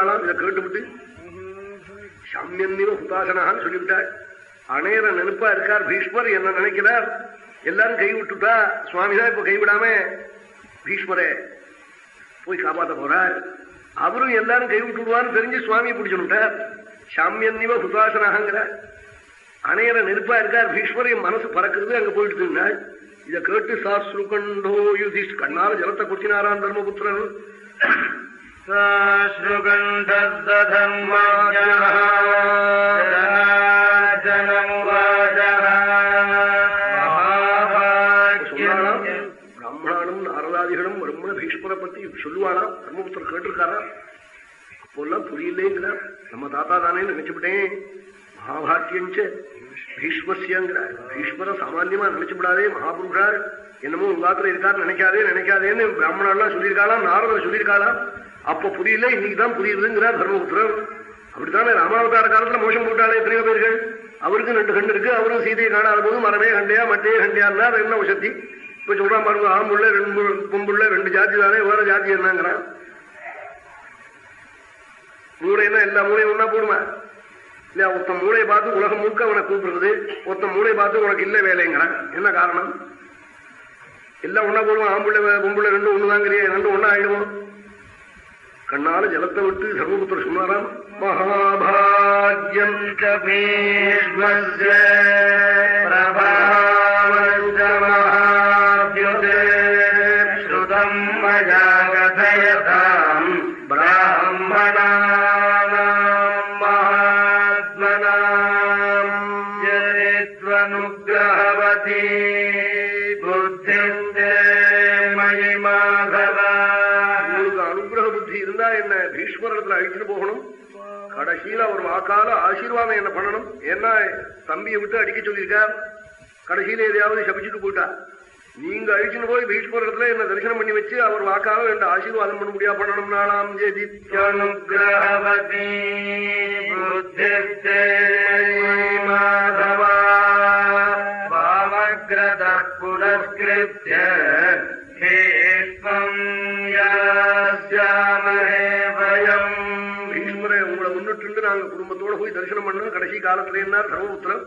S1: ஜலத்தை இதை கேட்டுவிட்டு? சம்யன்னிவ ஹுதாசனான்னு சொல்லிவிட்டார். அணையர நினைப்பா இருக்கார் பீஷ்மர் என்ன நினைக்கிறார்? எல்லாரும் கை விட்டுட்டா? சுவாமிதான் இப்ப கைவிடாம பீஷ்மரே போய் காப்பாத்த போறார். அவரும் எல்லாரும் கை விட்டுடுவான்னு தெரிஞ்சு சுவாமியை பிடிச்சுட்டார் சாமியன்னிவ ஹுதாசனாங்கிறார் அணையர நெருப்பா இருக்கார் பீஷ்மரையும் என் மனசு பறக்கிறது அங்க போயிட்டு இருந்தாள் இதை கேட்டு சாஸ்ரு கண்டோ யுதிஷ் கண்ணால ஜலத்தை கொட்டினாரான் தர்மபுத்திரன்.
S2: साश्रुगण्डर्दधर्माजः जनार्दनमुवाजः பிராமணனும் நாரதாதிகளும் ரொம்ப
S1: பீஷ்மரை பத்தி சொல்லுவானா தர்மபுத்தர் கேட்டிருக்காரா அப்போல்லாம் புரியலேங்கிற நம்ம தாத்தா தானே நினைச்சுவிட்டேன் மகாபாஷ்யஞ்ச பீஷ்மசியங்கிறார் பீஷ்மரை சாமான்யமா நினைச்சுவிடாதே மகாபுருஷார் என்னமோ உங்க இருக்காரு நினைக்காதே நினைக்காதேன்னு பிராமணர்லாம் சொல்லியிருக்காளா நாரதர் சொல்லியிருக்காளா அப்ப புரியல இன்னைக்குதான் புரியுதுங்கிறார் தர்மபுத்திரர். அப்படித்தானே ராமாவதார காலத்துல மோஷம் போட்டாலே எத்தனையோ பேர்கள்? அவருக்கு ரெண்டு கண்டு இருக்கு அவரும் சீதையை காணாத போது மரமே கண்டையா மட்டையே கண்டையா அது என்ன வசதி? இப்ப சொல்றான் பாருங்க ஆம்புள்ள ரெண்டு பொம்புள்ள ரெண்டு ஜாதி தானே வேற ஜாதி என்னங்கிறான். என்ன எல்லா மூளையும் ஒன்னா போடுமா? இல்ல ஒருத்த மூளையை பார்த்து உலகம் முழுக்க அவனை கூப்பிடுறது ஒருத்தன் மூளையை பார்த்து உனக்கு இல்ல வேலைங்கிறான். என்ன காரணம்? எல்லாம் ஒன்னா போடுவோம் ஆம்புள்ள பொம்புள்ள ரெண்டு ஒண்ணுதாங்கிறிய ரெண்டு ஒன்னா ஆயிடுவோம் கண்ணால ஜலத்தை விட்டு சர்வபுத்திர சொன்னாராம் மகாபாகியம்
S2: ஸ்ருதம் மயா கதயதாம்
S1: கையில வாக்கால ஆசீர்வாதம் என்ன பண்ணணும்? ஏன்னா தம்பியை விட்டு அடிக்க சொல்லியிருக்கார் கடைசியில எதையாவது சபிச்சுட்டு போயிட்டா. நீங்க அழிச்சுன்னு போய் பீச் போற என்ன தரிசனம் பண்ணி வச்சு அவர் வாக்கால ரெண்டு ஆசீர்வாதம் பண்ண முடியா? பண்ணணும் நாளாம் ஜெதித்யானுகிரகவதி மாதவா பாவகிரத புனஸ்கிருத்திய கடைசி தர்மபுத்திரன்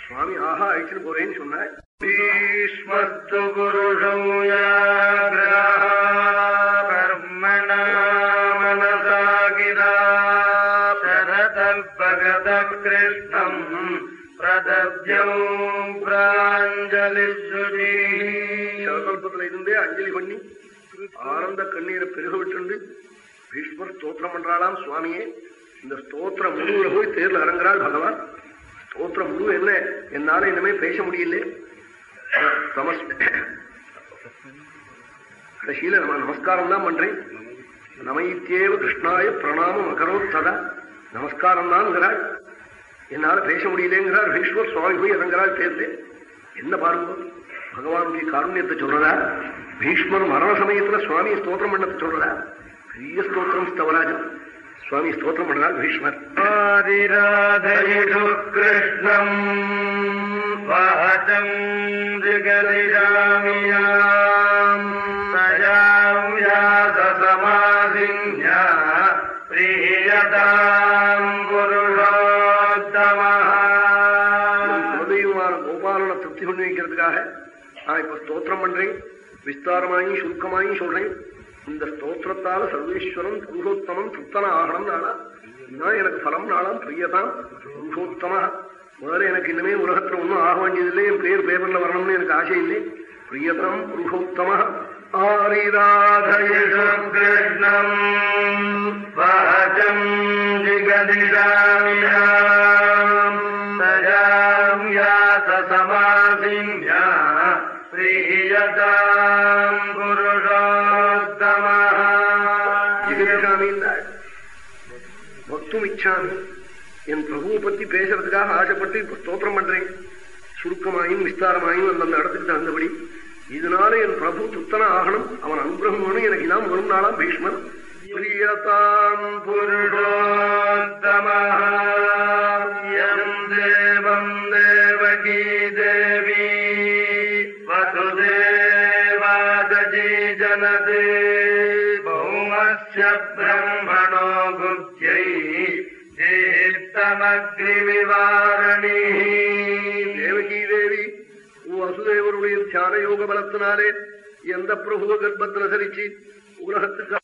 S1: சுவாமி ஆஹா ஆயிடுச்சுன்னு போறேன்னு சொன்னார்
S2: பீஷ்மத்து புருஷம் கர்மணா மனசாகிதா சரதல் பகத கிருஷ்ணம் பிரதவியம் பிராஞ்சலி
S1: சகல்பத்துல இருந்தே அஞ்சலி பண்ணி ஆனந்த கண்ணீரை பெருக விட்டு பீஷ்மர் ஸ்தோத்திரம் பண்றாளாம் சுவாமியே இந்த ஸ்தோத்திரம் முழுவுல போய் தேர்ல இறங்குறாள் பகவான். ஸ்தோத்திரம் முழு என்ன? என்னால இனிமே பேச முடியல. கடைசியில நம்ம நமஸ்காரம் தான் பண்றேன். நமைத்தேவ கிருஷ்ணாய பிரணாமம் அகரோத் ததா நமஸ்காரம் தான்ங்கிறாள் என்னால பேச முடியலங்கிறார் பீஷ்மர் சுவாமி போய் இறங்குறாள் தேர்ல. என்ன பாருங்க? பகவானுடைய காருண்யத்தை சொல்றதா? பீஷ்மர் மரண சமயத்துல சுவாமி ஸ்தோத்திரம் பண்ணத்தை சொல்றதா? பெரிய ஸ்தோத்திரம் ஸ்தவராஜன். சுவாமி ஸ்தோத்திரம் பண்ணால் பீஷ்மர்
S2: ஆதிராதயிஷு கிருஷ்ணம் வாச்சம் ஜிகலிராமியாம் தயாம் யாசமாசின்யா பிரியதாம் புருஷோத்தமः
S1: குலதெய்வமான கோபாலனை திருப்தி பண்ணி வைக்கிறதுக்காக நான் இப்ப ஸ்தோத்திரம் பண்றேன் விஸ்தாரமாயும் சுருக்கமாயும் சொல்றேன் இந்த ஸ்தோத்திரத்தால சர்வேஸ்வரன் புருஷோத்தமன் சுத்தன ஆகணும் நாளா? இதுதான் எனக்கு பலம் நாளாம் பிரியதான். புருஷோத்தம முதல்ல எனக்கு இனிமே உலகத்துல ஒன்றும் ஆக வேண்டியதில்லை. என் பேர் பேப்பர்ல வரணும்னு எனக்கு ஆசை இல்லை. பிரியதம் புருஷோத்தம ஆரிராதயிஷு
S2: கிருஷ்ணம். வாச்சம் ஜிகதிராமியாம் தயாம் யாசமாசின்யா பிரியதாம்
S1: பக்தும் என் பிரபுவை பத்தி பேசுறதுக்காக ஆசைப்பட்டு இப்ப ஸ்தோத்திரம் பண்றேன். சுருக்கமாயும் விஸ்தாரமாயும் அந்தந்த இடத்துக்கு தகுந்தபடி இதனால என் பிரபு துத்தன ஆகணும். அவன் அனுகிரகம் வேணும் எனக்கு இதான் வரும் நாளாம் பீஷ்மன். பிரியதாம்
S2: புருஷோத்தமः தீர்த்தமக்னிவிவாரணி
S1: தேவகி தேவி வசுதேவருடைய தியான யோக பலத்தினாலே எந்த பிரபுவ கர்ப்பத்தில் சரிச்சு உலகத்துக்கு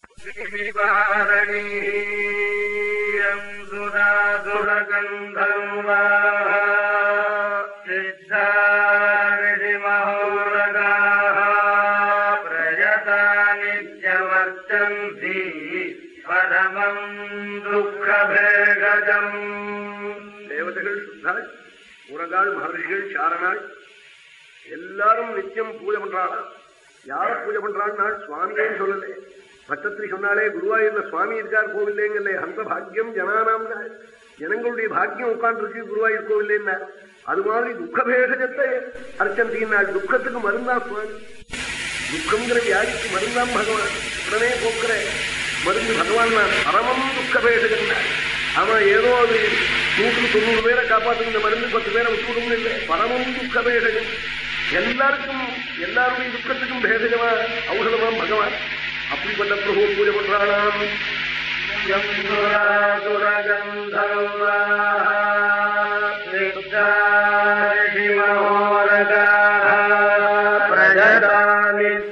S1: உரகாள் மகர்ஷிகள் சாரணாள் எல்லாரும் நித்தியம் பூஜை பண்றாளா யார பூஜை பண்றான்னு சுவாமியேன்னு சொல்லல. பட்டத்திரி சொன்னாலே குருவாயூர்ல சுவாமி இருக்கார் கோவில்லேங்கல்ல. அந்த பாக்கியம் ஜனானாம் ஜனங்களுடைய பாக்கியம் உட்கார்ந்துருக்கு குருவாயூர் கோவில்லேன்னா. அது மாதிரி துக்கபேஷஜத்தை அர்ச்சந்தினாள் துக்கத்துக்கு மருந்தா சுவாமி. துக்கங்கிற வியாதிக்கு மருந்தாம் பகவான். உடனே போக்குற மருந்து பகவான் தான். பரமம் துக்கபேஷகன் அவன் ஏதோ அது நூற்று தொண்ணூறு பேரை காப்பாற்று இந்த மருந்து பத்து பேரை விட்டுவிடும் இல்லை. பரமம் துக்கபேஷகம் எல்லாருக்கும் எல்லாருடைய துக்கத்துக்கும் பேதகமா ஔஷதமாம் பகவான் அப்படிப்பட்ட பிரபு பூஜை பண்றாளாம்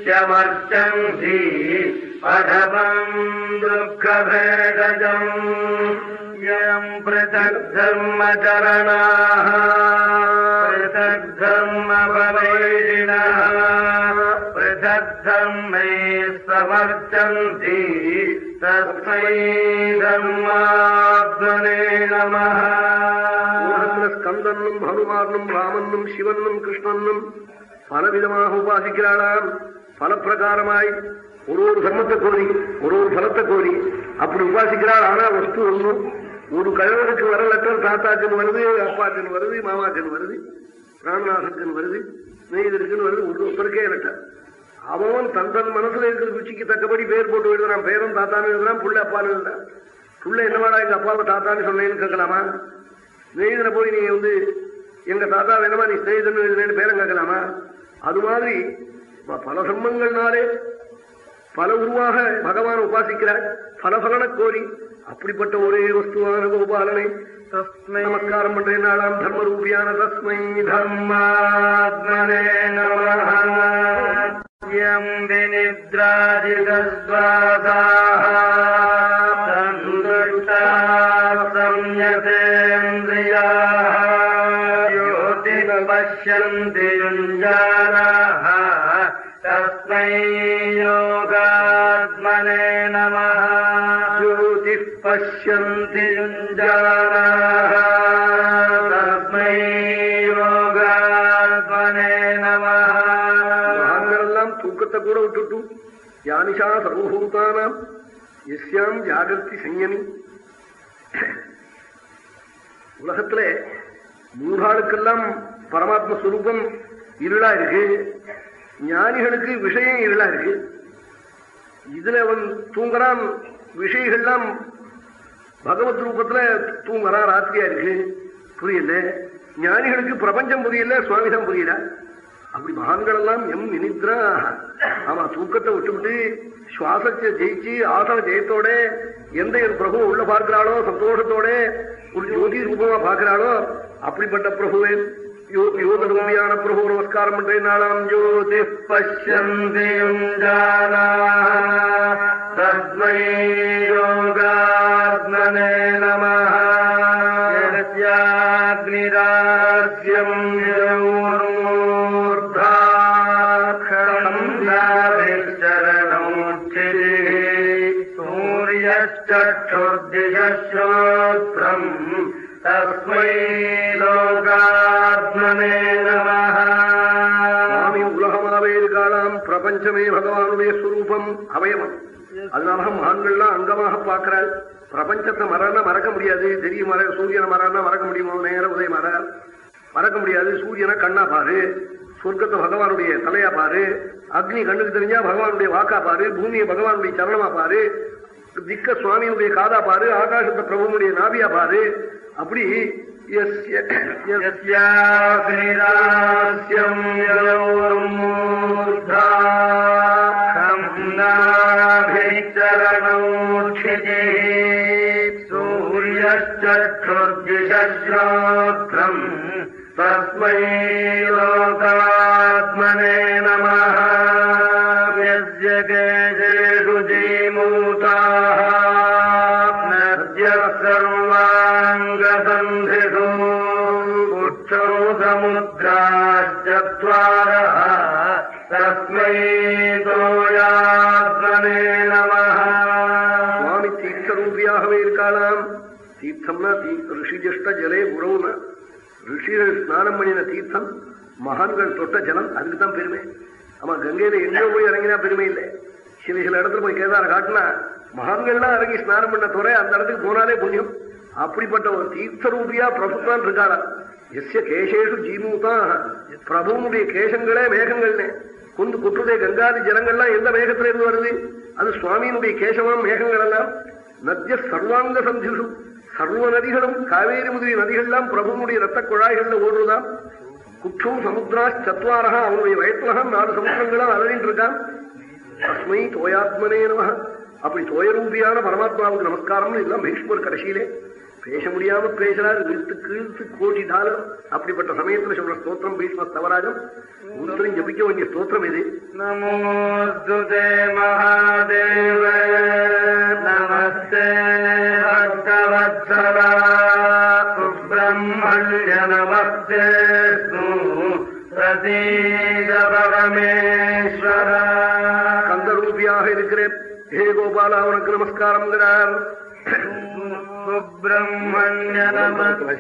S2: நித்யமர்ச்சந்தி பதவம் துக்கபேடஜம் யம் பிரதக் தர்மச்சரணாः पृथक् धर्मपवैरिणः पृथक् धर्मे समर्चन्ति तस्मै धर्मात्मने नमः
S1: உலகத்துல ஸ்கந்தன்னும் ஹனுமானும் ராமன்னும் சிவன்னும் கிருஷ்ணன்னும் பலவிதமாக உபாசிக்கிறாளாம் பல பிரகாரமாய் ஒரு ஒரு தர்மத்தை கோரி ஒரு ஒரு பலத்தை கோரி அப்படி உபாசிக்கிறாள் ஆனா வஸ்து ஒண்ணும் ஒரு கழகருக்கு வர லெட்டர் தாத்தாச்சின் வருது அப்பாச்சின் வருது மாமாச்சின் வருது பிராணநாசத்தின் வருது ஸ்நேகிதருக்குன்னு வருது ஒரு ஒருத்தருக்கே லெட்டர் அவன் தன் தன் மனசுல இருக்கிற ருச்சிக்கு தக்கபடி பேர் போட்டு எழுதுறான். பேரும் தாத்தான்னு எழுதுறான் புள்ள அப்பான்னு எழுதுறான். புள்ள என்னவாடா எங்க அப்பாவை தாத்தான்னு சொன்னேன்னு கேட்கலாமா? ஸ்நேகிதனை போய் நீ வந்து எங்க தாத்தா வேணுமா நீ ஸ்நேகிதன் எழுதுனேன்னு பேரம் கேட்கலாமா? அது மாதிரி ப- பல சம்பங்கள்னாலே பல உருவாக பகவான் உபாசிக்கிறார். பலபலன கோரி அப்படிப்பட்ட ஒரே வஸ்துவான கோபாலனை தஸ்மை நமஸ்காரம் பண்ற நாளாம்
S2: தர்ம
S1: ரூபியான தஸ்மை தர்மாத்மனே நம நிதிராஜிதாசா பூதானாம் எஸ்யாம் ஜாகிருத்தி சங்கமி உலகத்துல மூன்றாளுக்கெல்லாம் பரமாத்ம சுரூபம் இருளா இருக்கு. ஞானிகளுக்கு விஷயம் இருளா இருக்கு. இதுல அவன் தூங்குறான். விஷயங்கள்லாம் பகவத் ரூபத்துல தூங்குறான் ராத்திரியா இருக்கு. புரியல. ஞானிகளுக்கு பிரபஞ்சம் புரியல சுவாமிதான் புரியல. அப்படி மகான்கள் எல்லாம் எம் நினித்ரா. ஆமா தூக்கத்தை விட்டுவிட்டு சுவாசத்தை ஜெயிச்சு ஆசன ஜெயத்தோட எந்த என் பிரபு உள்ள பார்க்கிறாளோ சந்தோஷத்தோட ஒரு ஜோதி ரூபமா பாக்குறாளோ அப்படிப்பட்ட பிரபுவே யோகரூபியான பிரபு நமஸ்காரம் பண்றேனாலாம் ஜோதி பசந்தியுங்கானா தத்மே யோகாத்மனே நமஹா. பார்க்கிறாள் பிரபஞ்சத்தை மறனா மறக்க முடியாது தெரியுமா சூரியனை மறனா மறக்க முடியுமா நேரம் உதயமானார் மறக்க முடியாது சூரியனை கண்ணா பாரு சொர்க்கத்தை பகவானுடைய தலையா பாரு அக்னி கண்ணுக்கு தெரிஞ்சா பகவானுடைய வாக்கா பாரு பூமியை பகவானுடைய சரணமா பாரு திக்க சுவாமியினுடைய காதா பாரு ஆகாசத்தை பிரபுனுடைய நாபியா பாரு அப்படி எஸ்
S2: सूर्यश्चक्षुर्दिशश्रोत्रम् तस्मै लोकात्मने नमः। यस्य
S1: ஜலே உறவுனா ரிஷிகள் ஸ்நானம் பண்ணின தீர்த்தம் மகான்கள் தொட்ட ஜலம் அதுக்கு தான் பெருமை. ஆமா கங்கையில எங்கேயோ போய் இறங்கினா பெருமை இல்லை. சில சில இடத்துல போய் கேதார காட்டினா மகான்கள்லாம் இறங்கி ஸ்நானம் பண்ண துறை அந்த இடத்துக்கு போனாலே புண்ணியம். அப்படிப்பட்ட ஒரு தீர்த்த ரூபியா பிரபுத்தான் இருக்காளா எஸ்ய கேசேஷு ஜீமூதான் பிரபுனுடைய கேசங்களே மேகங்கள்னே. கொண்டு குற்றுதே கங்காதி ஜலங்கள்லாம் எந்த மேகத்திலிருந்து வருது? அது சுவாமியினுடைய கேசமாம் மேகங்கள் எல்லாம் நத்திய சர்வாங்க சந்திஷு. சர்வ நதிகளும் காவேரி முதலிய நதிகள்லாம் பிரபுனுடைய ரத்த குழாய்கள்ல ஓடுறதாம். குற்றம் சமுத்திரா சத்வாரா அவனுடைய வயத்துலகம் நாலு சமுத்திரங்களா அலறின் இருக்கான் தஸ்மை தோயாத்மனே நம அப்படி தோயரூபியான பரமாத்மாவுக்கு நமஸ்காரம்னு இதெல்லாம் பீஷ்மர் கடைசியிலே. பேச முடியாம பேசுறார் இழுத்து கீழ்த்து கோட்டி தாளம் அப்படிப்பட்ட சமயத்துல சொல்ற ஸ்தோத்திரம் பீஷ்ம தவராஜம். ஒருத்தரும் ஜபிக்க வேண்டிய ஸ்தோத்திரம் இது.
S2: நமோ மகாதேவ நமஸ்தே.
S1: கந்தரூபியாக இருக்கிறேன். ஹே கோபாலா உனக்கு நமஸ்காரம்ங்கிறார்
S2: சுப்பிரமணிய நமத்து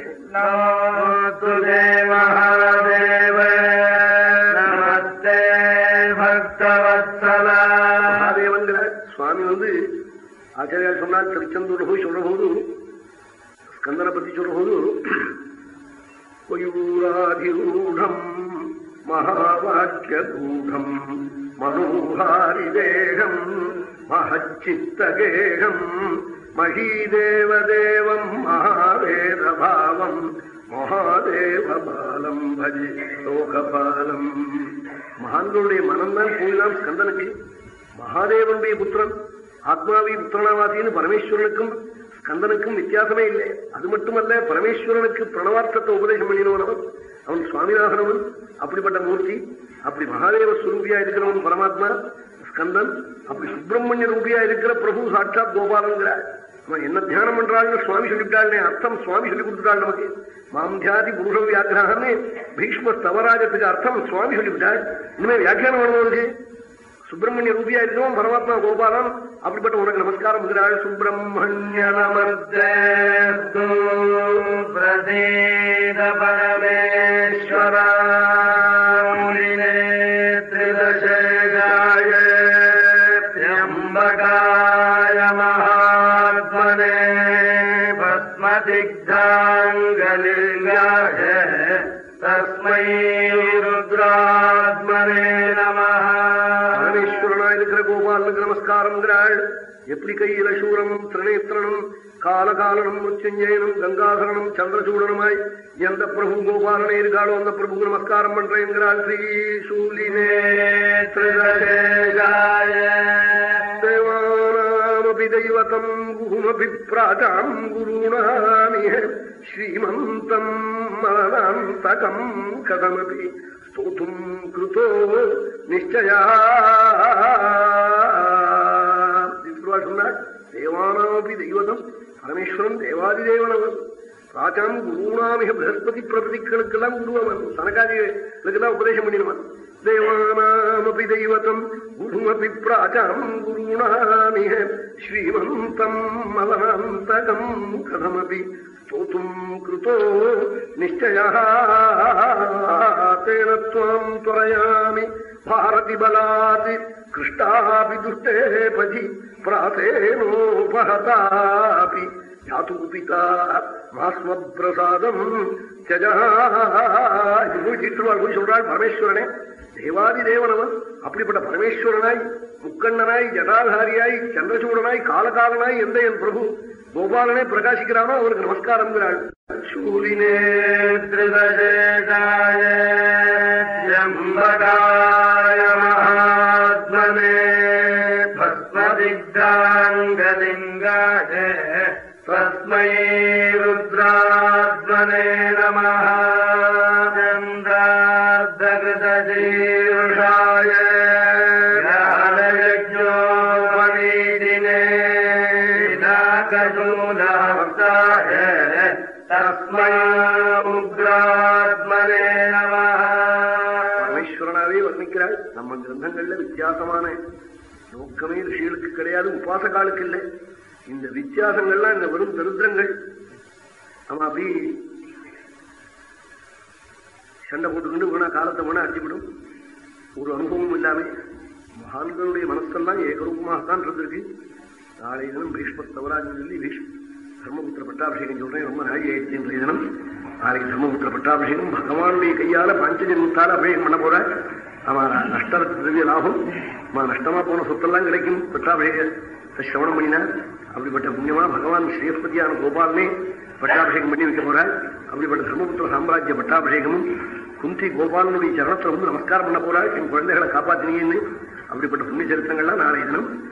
S2: தேவஹாதேவ நமஸ்தே பக்தவத்சலா
S1: மகாதேவன்கிறார் சுவாமி வந்து ஆச்சாரியார் சொன்னால் திருச்செந்தூர் போய் சொல்ற போது ஸ்கந்தனை பத்தி சொல்ற போது கொயூராதிரூடம் மகாவாக்கியகூடம் மனோஹாரி தேகம் மகச்சித்தகேகம் மகீதேவதேவம் மகாவேதபாவம் மகாதேவ பாலம் பஜி லோகபாலம் மகான்களுடைய மனம்தான் போய்தான் ஸ்கந்தனுக்கு. மகாதேவனுடைய புத்திரன் ஆத்மாவி புத்திரனாவாசின்னு பரமேஸ்வரனுக்கும் கந்தனுக்கும் வித்தியாசமே இல்லை. அது மட்டுமல்ல பரமேஸ்வரனுக்கு பிரணவார்த்தத்தை உபதேசம் பண்ணினவனவன் அவன் சுவாமிநாதனவன் அப்படிப்பட்ட மூர்த்தி அப்படி மகாதேவ சுரூபியா இருக்கிறவன் பரமாத்மா ஸ்கந்தன் அப்படி சுப்பிரமணிய ரூபியா இருக்கிற பிரபு சாட்சாத் கோபாலங்கிறார் அவன் என்ன தியானம் பண்றாள்னு சுவாமி சொல்லிவிட்டாள்னே அர்த்தம் சுவாமி சொல்லி கொடுத்துட்டாள் நமக்கு. மாம்தியாதி புருஷ வியாக்கிரகம்னு பீஷ்ம ஸ்தவராஜத்துக்கு அர்த்தம் சுவாமி சொல்லிவிட்டாள் இனிமே வியாக்கியானம் பண்ணுவதுக்கு சுப்பிரமணிய ரூபியா இருக்கவும் பரமாத்மா கோபாலன் அப்படிப்பட்ட உனக்கு நமஸ்காரம் இருக்கிறாள் சுப்பிரமணிய நமஸ்தே
S2: प्रसीद परमेश्वर मुनिने त्रिदशेगाय त्र्यम्बकाय महात्मने भस्मदिग्धाङ्गलिङ्गाय तस्मै रुद्रात्मने नमः
S1: பரமேஸ்வரனா இருக்கிற கோபாலனுக்கு நமஸ்காரம்ங்கிறாள் எப்படி கையில சூரமும் திரிநேத்திரனும் காலகாலனும் முச்சுஞ்சயனும் கங்காதரனும் சந்திரசூடனுமாய் எந்த பிரபு கோபாலனே இருக்காளோ அந்த பிரபுக்கு நமஸ்காரம் பண்றேங்கிறாள் ஸ்ரீ சூலினே ஸ்ரீமந்தம் மலனாந்தகம் கதமபி ஸ்தோத்தும் கிருத்தோ நிச்சயா. சொன்னார் தேவானாமபி தெய்வதம் பரமேஸ்வரன் தேவாதி தேவனவன் ராஜாம் குருணாமிக பிரகஸ்பதி பிரபதிகளுக்கெல்லாம் குருவன் சனகாதிகளுக்கெல்லாம் உபதேசம் பண்ணிடுவான். ദേവാനാമപി ദൈവതം ഗുരുമപി പ്രാചാം ഗുരുണാമിഹ ശ്രീമന്തം മലമന്തകം കഥമപി സ്തോതും കൃതോ നിശ്ചയ തേന ത്വാം ത്വരയാമി ഭാരതി ബലാതി കൃഷ്ടാപി ദുഷ്ടേ പതി പ്രാതേനോപഹതാപി യാതു പിതാ മാസ്മപ്രസാദം ചജാ போய் சொல்றாள் பரமேஸ்வரனே தேவாதி தேவனவன் அப்படிப்பட்ட பரமேஸ்வரனாய் முக்கண்ணனாய் ஜடாதாரியாய் சந்திரசூடனாய் காலகாலனாய் எந்த என் பிரபு? கோபாலனை பிரகாசிக்கிறானோ அவனுக்கு நமஸ்காரம்ங்கிறாள்.
S2: சூரினேந்திரதாய
S1: மகாத்மனே பஸ்மதிக்தாங்கலிங்காய தஸ்மயே ருத்ராத்மனே நமஹா நோக்கமே ரிஷிகளுக்கு கிடையாது உபாசகாலுக்கு இல்லை. இந்த வித்தியாசங்கள்லாம் இந்த வெறும் தரித்திரங்கள். நம்ம அப்படி சண்டை போட்டுக்கொண்டு வேணா காலத்தை வேணா அடிச்சுவிடும் ஒரு அனுபவம் இல்லாம மகான்களுடைய மனசெல்லாம் ஏகரூபமாகத்தான் இருந்திருக்கு. நாளை தினம் பீஷ்ம தவராஜன் சொல்லி பீஷ்ம தர்மபுத்திர பட்டாபிஷேகம் சொல்றேன் ரொம்ப நாளை ஆயிடுச்சு இன்றைய தினம். நாளைக்கு தர்மபுத்திர பட்டாபிஷேகம் பகவானுடைய கையால பஞ்சஜன்மத்தால் அபிஷேகம் பண்ண போற அவன் நஷ்ட திரவிய லாபம் அவன் நஷ்டமா போன சொத்தெல்லாம் கிடைக்கும். பட்டாபிஷேக சிரவணம் பண்ணினார். அப்படிப்பட்ட புண்ணியமா பகவான் ஸ்ரீஸ்பதியான கோபாலனே பட்டாபிஷேகம் பண்ணி வைக்க போறார். அப்படிப்பட்ட தர்மபுத்திர சாம்ராஜ்ய பட்டாபிஷேகமும் குந்தி கோபாலனுடைய சரணத்துல வந்து நமஸ்காரம் பண்ண போறாள் என் குழந்தைகளை காப்பாத்தினீங்கன்னு. அப்படிப்பட்ட புண்ணிய சரித்திரங்கள்லாம் நாளைய தினம்.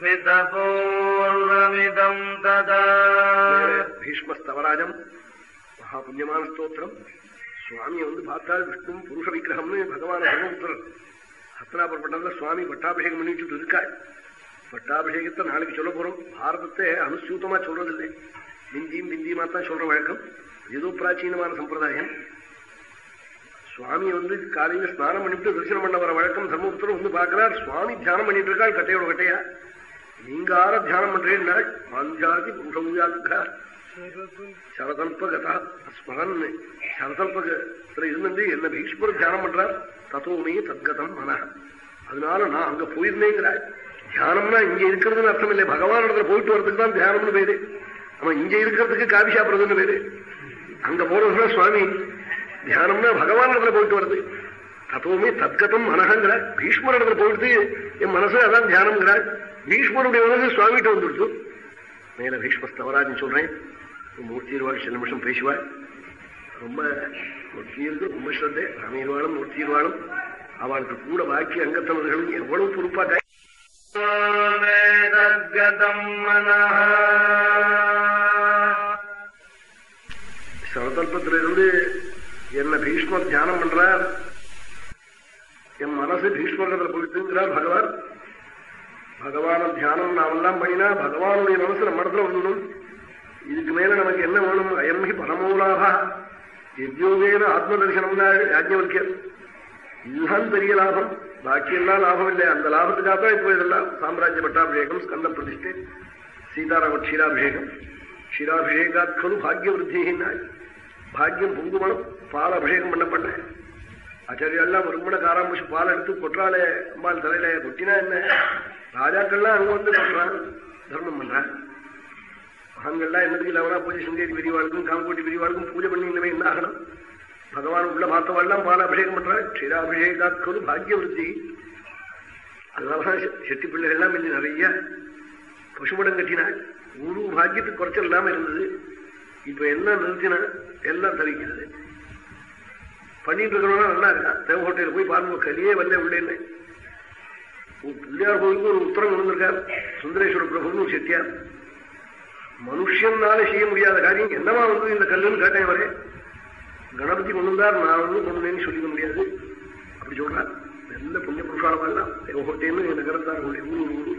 S2: ஸ்மிதபூர்ணமிதம் ததா
S1: பீஷ்மஸ்தவராஜம் மகாபுண்ணியமான ஸ்தோத்திரம் சுவாமியை வந்து பார்த்தா விஷ்ணு புருஷ விக்கிரகம்னு பகவான பகவந்தர் ஹஸ்தனாபுர பட்டத்துல சுவாமி பட்டாபிஷேகம் பண்ணிட்டு இருக்காள் பட்டாபிஷேகத்தை நாளைக்கு சொல்ல போறோம். பாரதத்தை அனுசூத்தமா சொல்றதில்லை. ஹிந்தியும் பிந்தியுமா தான் சொல்ற வழக்கம். ஏதோ பிராச்சீனமான சம்பிரதாயம். சுவாமியை வந்து காலையில ஸ்நானம் பண்ணிவிட்டு தரிசனம் பண்ண வர வழக்கம் தர்மபுத்திரம் வந்து பாக்குறார் சுவாமி தியானம் பண்ணிட்டு இருக்காள் கட்டையோட கட்டையா. நீங்க ஆர தியானம் பண்றேன்னா மாஞ்சாதி புருஷவியாக்கா சரதல்பகதா ஸ்மரன். சரதல்பகத்துல இருந்து என்ன பீஷ்மர் தியானம் பண்றார். தத்தோமே தத்கதம் மன. அதனால நான் அங்க போயிருந்தேங்கிறாய் தியானம்னா இங்க இருக்கிறதுன்னு அர்த்தம் இல்லை பகவான் இடத்துல போயிட்டு வரதுக்கு தான் தியானம்னு பேரு. அவன் இங்க இருக்கிறதுக்கு காவி சாப்பிடுறதுன்னு பேரு. அங்க போறதுன்னா சுவாமி தியானம்னா பகவான் இடத்துல போயிட்டு வருது தத்துவமே தத்கதம் மனகங்கிறார் பீஷ்மர் இடத்துல போயிட்டு என் மனசு அதான் தியானம்ங்கிறார். பீஷ்மருடைய உலகம் சுவாமிகிட்ட வந்துடுச்சு. மேல பீஷ்மஸ்தவராஜன் சொல்றேன். மூர்த்தி இருவாள் சில நிமிஷம் பேசுவாள். ரொம்ப மூர்த்தி இருக்கு ரொம்ப ஸ்ரத்தை ராமீர்வாளும் மூர்த்தி இருவாளும். அவளுக்கு கூட பாக்கி அங்கத்தவர்களும் எவ்வளவு பொறுப்பா கை சவதல்பத்திலிருந்து என்ன பீஷ்மர் தியானம் பண்றார்? என் மனசு பீஷ்மர் போயிட்டுங்கிறார் பகவான். பகவான தியானம் நாமெல்லாம் பண்ணினா பகவானுடைய மனசு நம்ம இடத்துல வந்துடும். இதுக்கு மேல நமக்கு என்ன வேணும்? அயன்மி பரமோலாக யஜ்யோகேன ஆத்ம தரிசனம் தான் யாஜ்ஞவல்யர் இதுதான் பெரிய லாபம். பாக்கியெல்லாம் லாபம் இல்லை அந்த லாபத்துக்காகத்தான் இப்போ இதெல்லாம் சாம்ராஜ்ய பட்டாபிஷேகம் ஸ்கந்த பிரதிஷ்டை சீதாராம க்ஷீராபிஷேகம். க்ஷீராபிஷேகாத் கலு பாக்ய விருத்தினாய் பாக்யம் பொங்குமணம். பால் அபிஷேகம் பண்ணப்பட்ட. ஆச்சாரியெல்லாம் வருமண காராம்பு பால் எடுத்து கொற்றாலே அம்பாள் தலையில கொட்டினா என்ன? ராஜாக்கள்லாம் அங்க வந்து பண்றான் தர்மம் பண்றான் மகன்கள்லாம் என்னதுக்கு இல்லாமனா பூஜை சிங்கேரி பெரியவாளுக்கும் காங்கோட்டி பெரியவாளுக்கும் பூஜை பண்ணி இனிமே என்ன ஆகணும்? பகவான் உள்ள மாத்தவாள்லாம் பாலாபிஷேகம் பண்றான் பண்றாள் பாக்கிய விருத்தி அதனாலதான் செட்டி பிள்ளைகள்லாம் இல்லை நிறைய பசுமடம் கட்டினாள் ஒரு பாக்கியத்துக்கு குறைச்சல் இல்லாம இருந்தது. இப்ப என்ன நிறுத்தினா எல்லாம் தவிக்கிறது. பண்ணிட்டு இருக்கணும்னா நல்லா தேவை ஹோட்டலுக்கு போய் பாருங்க கலியே வரல உள்ளேன்னு. பிள்ளையார் கோவிலுக்கு ஒரு உத்தரம் வந்திருக்கார் சுந்தரேஸ்வர பிரபுன்னு செட்டியார் மனுஷன்னால செய்ய முடியாத காரியம் என்னவா வந்து இந்த கல்லுன்னு கேட்டேன் வரே கணபதி கொண்டு வந்தார் நான் வந்து கொண்டு வந்தேன்னு சொல்லிக்க முடியாது. அப்படி சொல்றார். நல்ல புண்ணிய புருஷாளமெல்லாம் தேவகோட்டைன்னு நகரத்தார் ஊரு ஊரு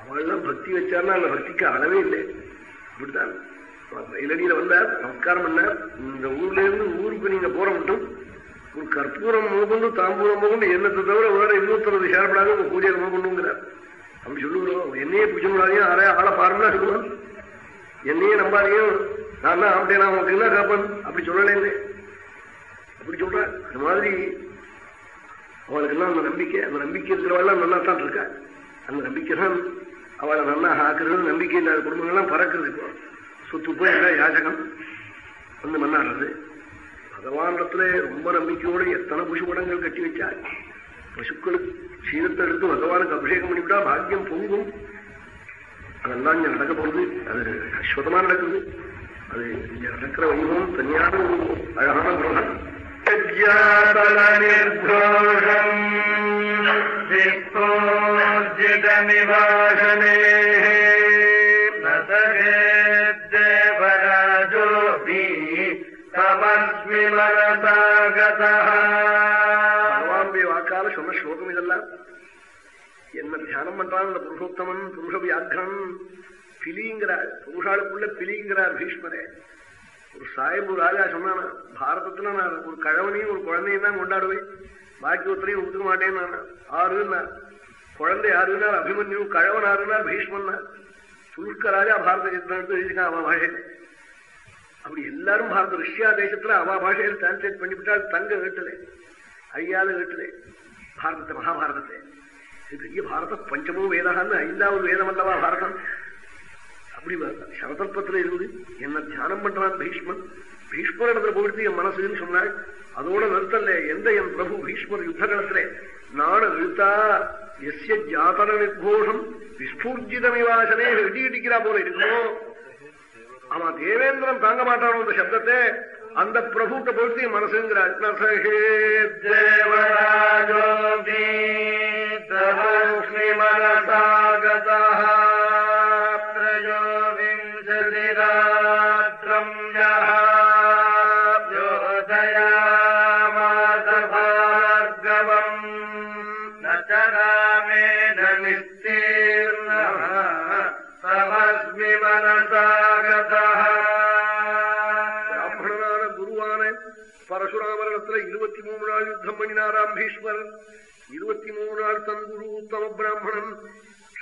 S1: அவள்லாம் பக்தி வச்சார்னா அந்த பக்திக்கு அளவே இல்லை. அப்படித்தான் ரயிலடியில வந்தார் நமஸ்காரம் பண்ணார். இந்த ஊர்ல இருந்து ஊருக்கு நீங்க போற மட்டும் கற்பூரம் முதற்கொண்டு தாம்பூரம் முதற்கொண்டு என்னத்தை தவிர வேற இன்னொருத்தரது சேரப்படாத உங்க பூஜையில முதற்கொண்டுங்கிறார் அப்படி சொல்லுகிறோம். என்னையே பிடிச்சக்கூடாதையும் ஆளே ஆளை பாருங்களா சொல்லுவோம் என்னையே நம்பாதையும் நான் தான் அப்படியே நான் உங்களுக்கு என்ன காப்பன்? அப்படி சொல்லலே அப்படி சொல்றேன் அது மாதிரி அவளுக்கெல்லாம் அந்த நம்பிக்கை. அந்த நம்பிக்கை இருக்கிறவெல்லாம் நல்லா தான் இருக்கா. அந்த நம்பிக்கை தான் அவளை நல்லா ஆக்குறது நம்பிக்கை இல்லாத குடும்பங்கள்லாம் பறக்கிறது இப்போ சுத்து போய் எல்லாம் யாச்சகம் வந்து மன்னாடுறது பகவானிடத்துல ரொம்ப நம்பிக்கையோடு எத்தனை புஷ்படங்கள் கட்டி வச்சா பசுக்களுக்கு சீரத்தை எடுத்து பகவானுக்கு அபிஷேகம் பண்ணிவிட்டா பாக்கியம் பொங்கும் அதெல்லாம் இங்க நடக்க போறது அது அஸ்வதமா நடக்குது அது இங்க நடக்கிற வைபவம் தனியான ஒரு அழகான கிரகம் ஜிதமிவாஷனே உத்தமன் புருஷ வியாக்கிரன் பிலிங்கிறார். புருஷாளுக்குள்ள பிலிங்கிறார் பீஷ்மரே. ஒரு சாயபு ராஜா சொன்னானா பாரதத்துல நான் ஒரு கழவனையும் ஒரு குழந்தையும் தான் கொண்டாடுவேன். பாக்கி ஒருத்தரையும் ஒத்துக்க மாட்டேன்னு ஆறுனார் குழந்தை ஆறுனார் அபிமன்யு. கழவன் ஆறுனார் பீஷ்மன்னார் சுருக்க ராஜா பாரத எடுத்து எழுதிக்கான் அவன் பாஷையில. அப்படி எல்லாரும் பாரத ரஷ்யா தேசத்துல அவ பாஷையில் டிரான்ஸ்லேட் பண்ணிவிட்டால் தங்க வீட்டுல அழியாத வீட்டுல. பாரதத்தை மகாபாரதத்தை. பெரிய பாரத பஞ்சமோ வேதகான்னு ஐந்தாவது வேதம் அல்லவா பாரதம்? அப்படி சரதல்பத்துல இருந்து என்ன தியானம் பண்றான் பீஷ்மன்? பீஷ்மர் இடத்துல போயிட்டு என் மனசுன்னு சொன்னாள் அதோட நிறுத்தல எந்த என் பிரபு பீஷ்மர் யுத்த காலத்துல நாடு இழுத்தா எஸ்ய ஜாதன நிர்கோஷம் விஸ்பூர்ஜிதமிவாசனே இடி இடிக்கிறா போல இருக்கணும் ஆமா தேவேந்திரன் தாங்க மாட்டானோ இந்த சப்தத்தை? அந்த பிரபுட்ட போயிட்டு என் மனசுங்கிறாள் நசகே
S2: தேவராஜோபி தரோஸ்மி மனசாகதா
S1: யுத்தம் பண்ணினாராம் பீஷ்மர் இருபத்தி மூணு நாள் தன் குரு உத்தம பிராமணன்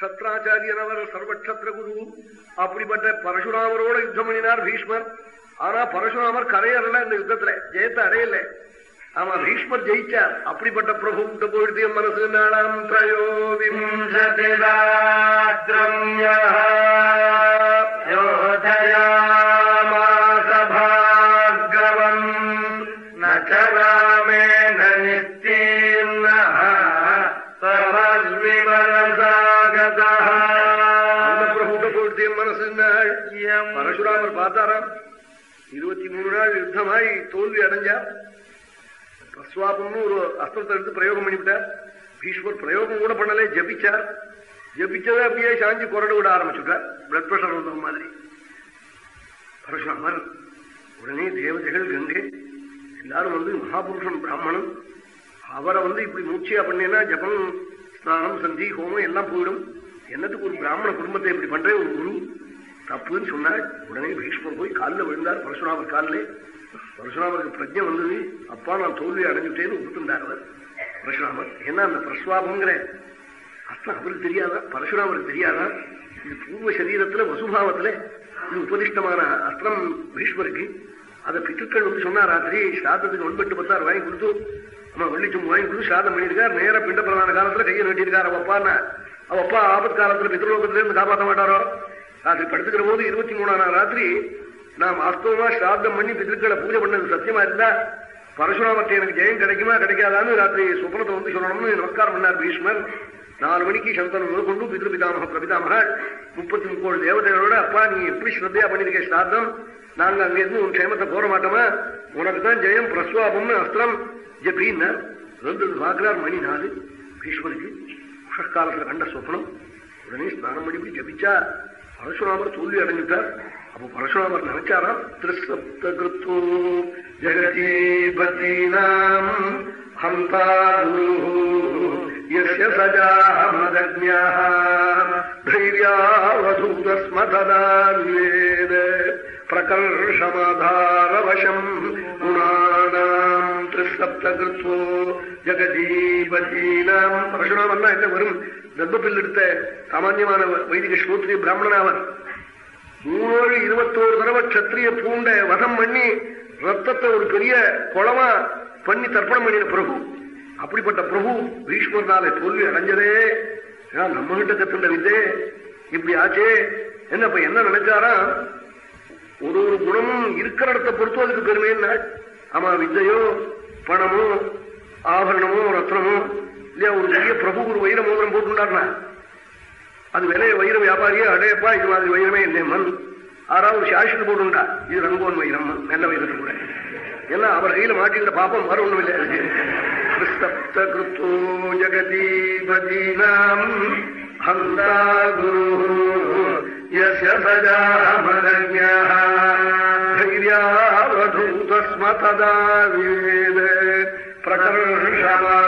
S1: சத்ராச்சாரியன் அவர் சர்வக்ஷத்திர குரு அப்படிப்பட்ட பரசுராமரோட யுத்தம் பண்ணினார் பீஷ்மர் ஆனா பரசுராமர் கரையறல இந்த யுத்தத்துல ஜெயத்தை அடையல. ஆமா பீஷ்மர் ஜெயிச்சார். அப்படிப்பட்ட பிரபு விட்டு போயிடுது என் மனசு நாளாம் திரயோவிம் பரசுராமர் பார்த்தாராம். இருபத்தி மூணு நாள் யுத்தமாய் தோல்வி அடைஞ்சார் பிரஸ்வாபம்னு ஒரு அஸ்திரத்தை எடுத்து பிரயோகம் பண்ணிவிட்டார். பீஷ்மர் பிரயோகம் கூட பண்ணலே ஜபிச்சார். ஜபிச்சதை அப்படியே சாஞ்சி குரடு விட ஆரம்பிச்சுட்டார். பிளட் பிரஷர் வந்த மாதிரி. பரசுராமர் உடனே தேவதைகள் கங்கை எல்லாரும் வந்து மகாபுருஷன் பிராமணன் அவரை வந்து இப்படி மூச்சியா பண்ணேன்னா ஜபம் ஸ்நானம் சந்தி ஹோமம் எல்லாம் போயிடும். என்னத்துக்கு ஒரு பிராமண குடும்பத்தை இப்படி பண்றேன் ஒரு குரு. தப்புன்னு சொன்னாள் உடனே பீஷ்மர் போய் காலில் விழுந்தார் பரசுராமர் காலிலே. பரசுராமருக்கு பிரஜை வந்தது. அப்பா நான் தோல்வி அடைஞ்சுட்டேன்னு ஒத்துண்டார் அவர். பரசுராமர் என்ன அந்த பிரஸ்வாபங்கிற அஸ்திரம் அவருக்கு தெரியாதா? பரசுராமருக்கு தெரியாதா? இது பூர்வ சரீரத்துல வசுபாவத்துல இது உபதிஷ்டமான அஸ்திரம் பீஷ்மருக்கு. அதை பித்துக்கள் வந்து சொன்னார் ராத்திரி ஸ்ராதத்துக்கு ஒன்பெட்டு பத்தாறு வாங்கி கொடுத்து அம்மா வெள்ளிச்சும் வாங்கி கொடுத்து ஸ்ராதம் பண்ணியிருக்கார். நேர பிண்ட பிரதான காலத்துல கையை நீட்டியிருக்கார். அவ அவப்பா அப்பா ஆபத் காலத்துல பித்ருலோகத்திலிருந்து காப்பாற்ற மாட்டாரோ? ராத்திரி படுத்துக்கிற போது இருபத்தி மூணாம் நாள் ராத்திரி நான் வாஸ்தவமா ஸ்ராத்தம் பண்ணி பித்திருக்களை பூஜை பண்ணது சத்தியமா இருந்தா பரசுராமத்தை எனக்கு ஜெயம் கிடைக்குமா கிடைக்காதான்னு ராத்திரி சுப்பனத்தை வந்து சொல்லணும்னு நமஸ்காரம் பண்ணார் பீஷ்மர். நாலு மணிக்கு சந்தனம் முதற்கொண்டு பித்ரு பிதாமக பிரபிதாமக முப்பத்தி முப்போது தேவதைகளோட அப்பா நீ எப்படி ஸ்ரத்தையா பண்ணிருக்க ஸ்ராத்தம்? நாங்க அங்க இருந்து உன் க்ஷேமத்தை போற மாட்டோமா? உனக்கு தான் ஜெயம் பிரஸ்வாபம்னு அஸ்திரம். ஜபின்னார் ரெண்டு மணி நாலு. பீஷ்மருக்கு உஷக்காலத்துல கண்ட சொப்பனம். உடனே ஸ்நானம் பண்ணி ஜபிச்சா பரசுராமர் தோல்வி அடைஞ்சிட்டார் அப்போ பரசுராமர் நினைச்சாரா? திருசப்த கிருத்தோ ஹந்தா குரு யஸ்ய சஜாமதஜ்ஞாः பிரகர்ஷமாதாரவசம் குணானாம் திருசப்த கிருத்தோ ஜெகதீபதீனாம் பரசுராமர்னா என்ன வரும் கர்ப்பத்தில் எடுத்த சாமான்யமான வைதிக ஸ்ரோத்ரி பிராமணனாவர் மூணு இருபத்தோரு தடவை கத்திரிய பூண்ட வதம் பண்ணி ரத்தத்தை ஒரு பெரிய குளமா பண்ணி தர்ப்பணம் பண்ணின பிரபு அப்படிப்பட்ட பிரபு பீஷ்மர்னால தோல்வி அடைஞ்சதே. ஏன் நம்ம கிட்ட கத்துண்ட வித்தே. இப்படி ஆச்சே. என்ன இப்ப என்ன நினைச்சாரா? ஒரு ஒரு குணமும் இருக்கிற இடத்தை பொறுத்து அதுக்கு பெருமைன்னா ஆமா வித்தையோ பணமோ ஆபரணமோ ரத்னமோ இல்லையா ஒரு பெரிய பிரபு ஒரு வைர மோதிரம் போட்டுண்டாருனா அது விலைய வைர வியாபாரியே அடையப்பா இது மாதிரி வைரமே இல்லை மண். ஆறாவது சாஷன் போட்டுண்டா இது ரங்கோன் வைரம் நல்ல வைரத்து கூட. ஏன்னா அவர் கையில மாட்டிக்கிற பாப்பம் வர ஒண்ணும் இல்லை. கிறிஸ்தப்த கிருத்தோ ஜகதீபதீனாம். ஹந்தா குரு யஸ்ய சஜாமதஜ்ஞாः தைர்யாவதூதஸ்ம விவேத. பிரகர்ஷமாதாரவசம்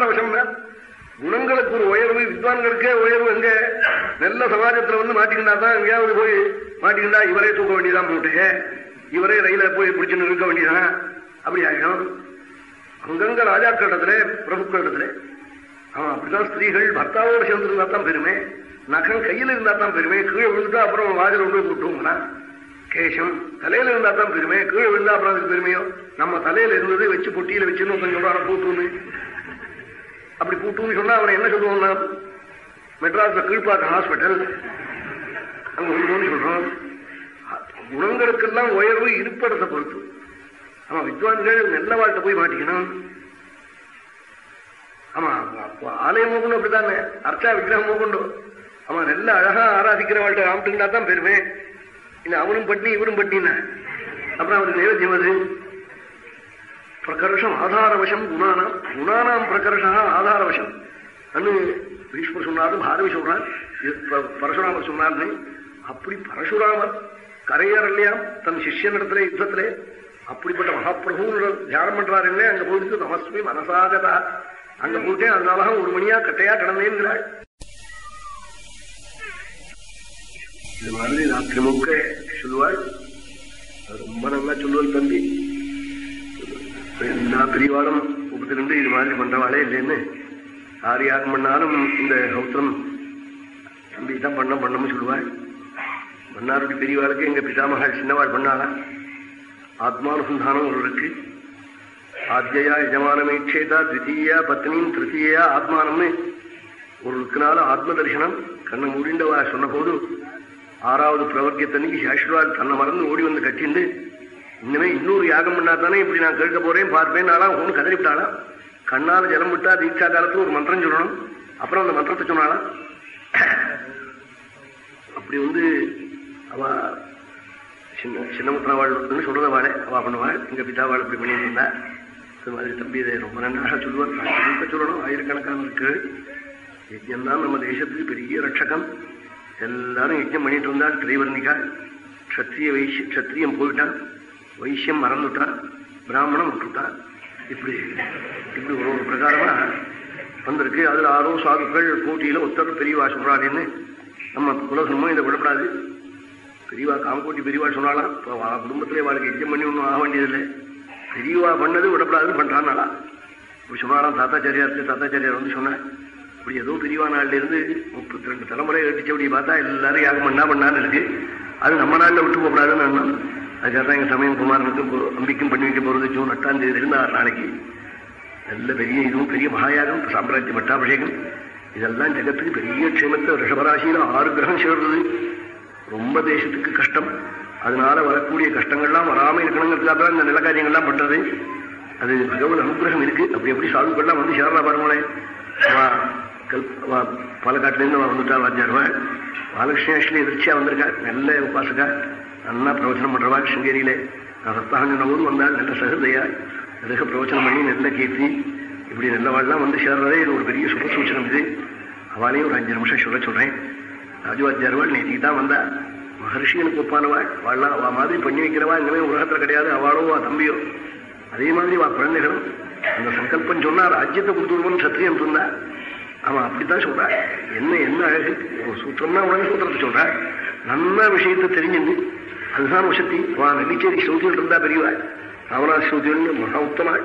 S1: பிரகர்ஷா குணங்களுக்கு ஒரு உயர்வு வித்வான்களுக்கே உயர்வு எங்க நல்ல சமாஜத்துல வந்து மாட்டிக்கிட்டா தான் எங்கேயாவது போய் மாட்டிக்கிட்டா இவரே தூக்க வேண்டியதான் போட்டு. இவரே ரயில போய் பிடிச்சு நிற்க வேண்டியதான் அப்படி ஆகிடும். அங்கங்க ராஜாக்களிடத்துல பிரபுக்களிடத்துல ஆமா அப்படிதான் ஸ்திரீகள் பர்த்தாவோட சேர்ந்து இருந்தா தான் பெருமை. நகம் கையில இருந்தா தான் பெருமை. கீழே விழுந்தா அப்புறம் வாஜல் ஒன்று கூட்டுவோம்னா கேஷம் தலையில இருந்தா தான் பெருமை. கீழே விழுந்தா அப்புறம் அதுக்கு பெருமையோ? நம்ம தலையில இருந்தது வச்சு பொட்டியில வச்சுன்னு கொஞ்சம் சொல்றாங்க பூட்டுன்னு அப்படி பூட்டுன்னு சொன்னா அவனை என்ன சொல்லுவோம்னா மெட்ராஸ்ல கீழ்பாக்க ஹாஸ்பிட்டல் அங்க ஒன்று சொல்றோம். குணங்களுக்கெல்லாம் உயர்வு இருப்படத்தை பொறுத்து. ஆமா வித்வான்கள் நல்ல வாழ்க்கை போய் மாட்டிக்கணும்? ஆமா ஆலயம் மோகணும் அப்படித்தானே? அர்ச்சா விக்கிரகம் மோகண்டும் ஆமா நல்ல அழகா ஆராதிக்கிற வாழ்க்கை ஆம்பிட்டுனா தான் பெருமை. இல்ல அவனும் பட்டினி இவரும் பட்டினா அப்புறம் அவருக்கு நைவேத்தியம் அது? பிரகர்ஷம் ஆதாரவசம் குணானாம் குணானாம் பிரகர்ஷா ஆதாரவசம். அன்னு பீஷ்மர் சொன்னாரு பாரவி சொல்றார் பரசுராமர் சொன்னார்னு அப்படி பரசுராமர் கரையறலையாம் தன் சிஷ்யனிடத்துல யுத்தத்திலே அப்படிப்பட்ட மகாபிரபு தியானம் பண்றாரு என்ன அங்க போயிட்டு நமஸ்மி மனசாகதா. அங்க போயிட்டேன் அதனால ஒரு மணியா கட்டையா கிடந்தேங்கிறாள் இது மாதிரி ராத்திரி முக்க சொல்லுவாள் ரொம்ப நல்லா சொல்லுவாள் தம்பி. எல்லா பிரிவாளும் உபத்திலிருந்து இது மாதிரி பண்றவாளே இல்லைன்னு யார் பண்ணாலும் இந்த கௌத்திரம் தம்பி தான் பண்ண பண்ணணும்னு சொல்லுவாள். மன்னாருடைய பெரியவாளுக்கு எங்க பிதாமகள் சின்னவாள் பண்ணாளா? ஆத்மானுசந்தானம் ஒரு இருக்கு. ஆத்தியா யஜமானமேட்சேதா த்விதீயா பத்னியும் திருத்தீயா ஆத்மானம்னு ஒரு ருக்கினால ஆத்ம தரிசனம் கண்ணை மூடிண்டவா சொன்ன போது ஆறாவது பிரவர்க்கியத்தன்னைக்கு சாஸ்வால் தன்னை மறந்து ஓடி வந்து கட்டிண்டு இனிமே இன்னொரு யாகம் பண்ணா தானே இப்படி நான் கேட்க போறேன் பார்ப்பேன் ஆளா? ஒன்று கதறிவிட்டாளா கண்ணால் ஜலம் விட்டா தீட்சா காலத்துல ஒரு மந்திரம் சொல்லணும். அப்புறம் அந்த மந்திரத்தை சொன்னாலாம் அப்படி வந்து அவ சின்ன சின்னமுத்திரவாள் சொல்றத வாழ அவ பண்ணுவாள் எங்க பிதாவாள் இப்படி பண்ணிட்டு இருந்தா அது மாதிரி தம்பி இதை ரொம்ப நன்றாக சொல்லுவார். சொல்லணும். ஆயிரக்கணக்கான இருக்கு. யஜ்யம் தான் நம்ம தேசத்துக்கு பெரிய ரட்சகம் எல்லாரும் யஜ்யம் பண்ணிட்டு இருந்தால் திரைவர்ணிகா. க்ஷத்ரிய வைஷ்ய க்ஷத்ரியம் போயிட்டான். வைஷ்யம் மறந்துட்டான் பிராமணம் விட்டுட்டான் இப்படி இப்படி ஒரு ஒரு பிரகாரமா வந்திருக்கு. அதுல ஆரோ சாதுக்கள் போட்டியில ஒருத்தர் பெரியவா சொல்றாருன்னு நம்ம குலசனமும் இதை விடப்படாது. பெரியவா காமக்கோட்டி பெரியவா சொன்னாலாம் குடும்பத்திலே வாழ்க்கை எஜ்ஜம் பண்ணி ஒன்றும் ஆக வேண்டியதில்லை. பெரியவா பண்ணது விடப்படாதுன்னு பண்றான்னாளா? இப்படி சொன்னாலாம் தாத்தாச்சாரியார் தாத்தாச்சாரியார் வந்து சொன்னேன் இப்படி ஏதோ பெரியவா நாள்ல இருந்து முப்பத்தி ரெண்டு தலைமுறை கட்டிச்சபடி பார்த்தா எல்லாரும் யாகம் பண்ணா பண்ணான்னு இருக்கு. அது நம்ம நாளில் விட்டு போகக்கூடாதுன்னு எண்ணம் அதுக்காக தான் எங்க சமயம் குமாரனுக்கு அம்பிக்கும் பண்ணி வைக்க போறது ஜூன் எட்டாம் தேதி இருந்தார் நாளைக்கு. நல்ல பெரிய இதுவும் பெரிய மகாயாகம் சாம்ராஜ்ய பட்டாபிஷேகம். இதெல்லாம் ஜகத்துக்கு பெரிய க்ஷேமத்தை ரிஷபராசியில ஆறு கிரகம் சேர்றது ரொம்ப தேசத்துக்கு கஷ்டம். அதனால வரக்கூடிய கஷ்டங்கள்லாம் வராம இருக்கணுங்கிறதுக்காக தான் இந்த நிலக்காரியங்கள்லாம் பண்றது. அது பகவன் அனுகிரகம் இருக்கு. அப்படி எப்படி சாதுக்கள்லாம் வந்து சேர்றா பாருங்களேன் பாலக்காட்டிலேருந்து வந்துட்டா வாத்தியார்வா மகாலட்சுமி ஆஷ்லி எதிர்ச்சியா வந்திருக்கா. நல்ல உபாசகா. நல்லா பிரவச்சனம் பண்றவா சிங்கேரியில நான் சப்தாகம் போது வந்தால் நல்ல சகதையா அதுக்கு பிரவச்சனம் பண்ணி நல்ல கீர்த்தி. இப்படி நல்லவாள்லாம் வந்து சேர்றதே இது ஒரு பெரிய சுப சூச்சனம் இது. அவளையும் ஒரு அஞ்சு நிமிஷம் சொல்ல சொல்றேன். ராஜுவாத்தியார்வாள் நேற்றுக்கு தான் வந்தா. மகர்ஷியனுக்கு ஒப்பானவா வாழலாம் அவ மாதிரி பண்ணி வைக்கிறவா இனிமே உலகத்துல கிடையாது அவளோ தம்பியோ. அதே மாதிரி வா குழந்தைகளும். அந்த சங்கல்பம் சொன்னா ராஜ்யத்தை கொடுத்துருவோம் சத்திரியம் சொன்னா. அவன் அப்படித்தான் சொல்றான் என்ன என்ன அழகு? ஒரு சூத்திரம்னா உடனே சூத்திரத்தை சொல்றான் நல்ல விஷயத்தை தெரிஞ்சுண்டு அதுதான் வசதி அவன் நெல்லிச்சேரி ஸ்ரௌதியில் இருந்தா பெரியவா அவனா ஸ்ரௌதியில் மகா உத்தமாள்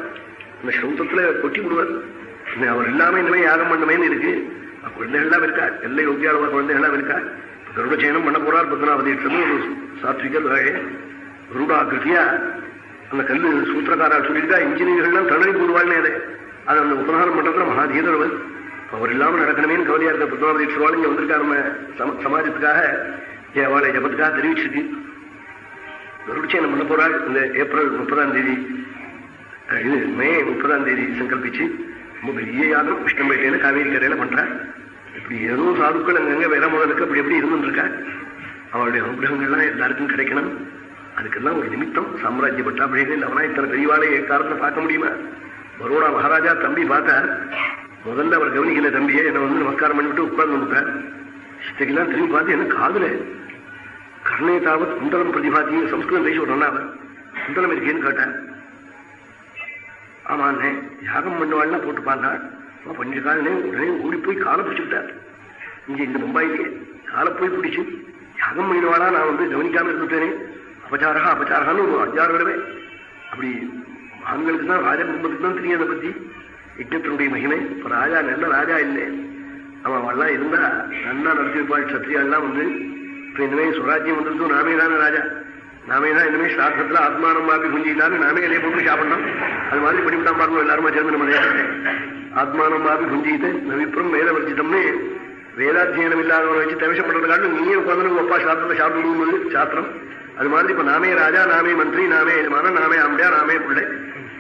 S1: அந்த ஸ்ரௌத்தத்துல கொட்டி விடுவார் அவர் எல்லாமே இனிமே யாகம் பண்ணமேன்னு இருக்கு குழந்தைகள்லாம் இருக்கா எல்லா யோகியாளுவா குழந்தைகள்லாம் இருக்கா கருடச்சயனம் பண்ண போறார் பத்மநாபதி ஒரு சாத்விகர் கருடாக்கிருத்தியா அந்த கல்லு சூத்திரக்காரா சொல்லியிருக்கா இன்ஜினியர்கள்லாம் தளறி போடுவாள்னு அது அது அந்த உபகாரம் பண்றதுல மகாதீரவர் அவர் இல்லாமல் நடக்கணுமேனு கவலையா இருக்க பத்மநாபதி சொல்வாள் இங்க வந்திருக்கா நம்ம சமாஜத்துக்காக அவளை ஜபத்துக்காக தெரிவிச்சிருக்கு என்ன பண்ண போறாள். இந்த ஏப்ரல் முப்பதாம் தேதி இது மே முப்பதாம் தேதி சங்கல்பிச்சு ரொம்ப பெரிய யாரும் விஷ்ணம்பேட்டையில காவேரி கரையில பண்றா. இப்படி ஏதோ சாதுக்கள் அங்கங்க வேற முதலுக்கு அப்படி எப்படி இருந்துருக்கா அவளுடைய அனுகிரகங்கள்லாம் எல்லாருக்கும் கிடைக்கணும். அதுக்கெல்லாம் ஒரு நிமித்தம் சாம்ராஜ்ய பட்டாபிஷேகம் இல்லை அவனா இத்தனை பெரியவாளை காரணத்தை பார்க்க முடியுமா? பரோடா மகாராஜா தம்பி பார்த்தார். முதல்ல அவர் கவனிக்கல தம்பியே என்னை வந்து நமஸ்காரம் பண்ணிவிட்டு உட்கார்ந்து விட்டார் சித்தைக்கெல்லாம் திரும்பி பார்த்து என்ன காதல? கர்ணே தாவத் குண்டலம் பிரதிபாதி சம்ஸ்கிருதம் பேசி ஒரு அவர் குண்டலம் இருக்கேன்னு கேட்டார் ஆமா அண்ணே யாகம் பண்ணுவாள்னா போட்டு பார்த்தாள் பண்ணிருக்காங்கன்னே உடனே ஓடி போய் காலை பிடிச்சுட்டார் இங்க இந்த மும்பாயிலேயே காலை போய் பிடிச்சு யாகம் பண்ணிடுவாளா நான் வந்து கவனிக்காம இருந்துட்டேனே. அபச்சாரா அபச்சாரான்னு ஒரு அஞ்சாறு தடவை. அப்படி ஆண்களுக்கு தான் ராஜ குடும்பத்துக்கு தான் தெரியும் அதை பத்தி. யஜ்னத்தினுடைய மகிமை இப்ப ராஜா நல்ல ராஜா இல்லை. அவன் அவள்லாம் இருந்தா நன்னா நடத்திருப்பாள் சத்திரியாள்லாம் வந்து இப்ப இனிமே சுராஜ்யம் வந்திருக்கும் நாமே தானே ராஜா. நாமே தான் இனிமே சாஸ்திரத்துல ஆத்மானம் மாப்பி குஞ்சிட்டான்னு நாமே இலையை போட்டு சாப்பிடணும். அது மாதிரி படிவிட்டான் பாருங்க எல்லாருமா சேர்ந்து நம்ம ஆத்மானம் மாப்பி குஞ்சிக்கிட்டு நவிப்புறம் வேத வர்ஜிதம்னு வேதாத்தியனம் இல்லாதவனை வச்சு தேவைப்படுறதுக்காக நீயே உட்காந்து அப்பா சாஸ்திரத்தை சாப்பிடணும் சாஸ்திரம். அது மாதிரி இப்ப நாமே ராஜா நாமே மந்திரி நாமே எஜமான நாமே அம்பியா நாமே பிள்ளை.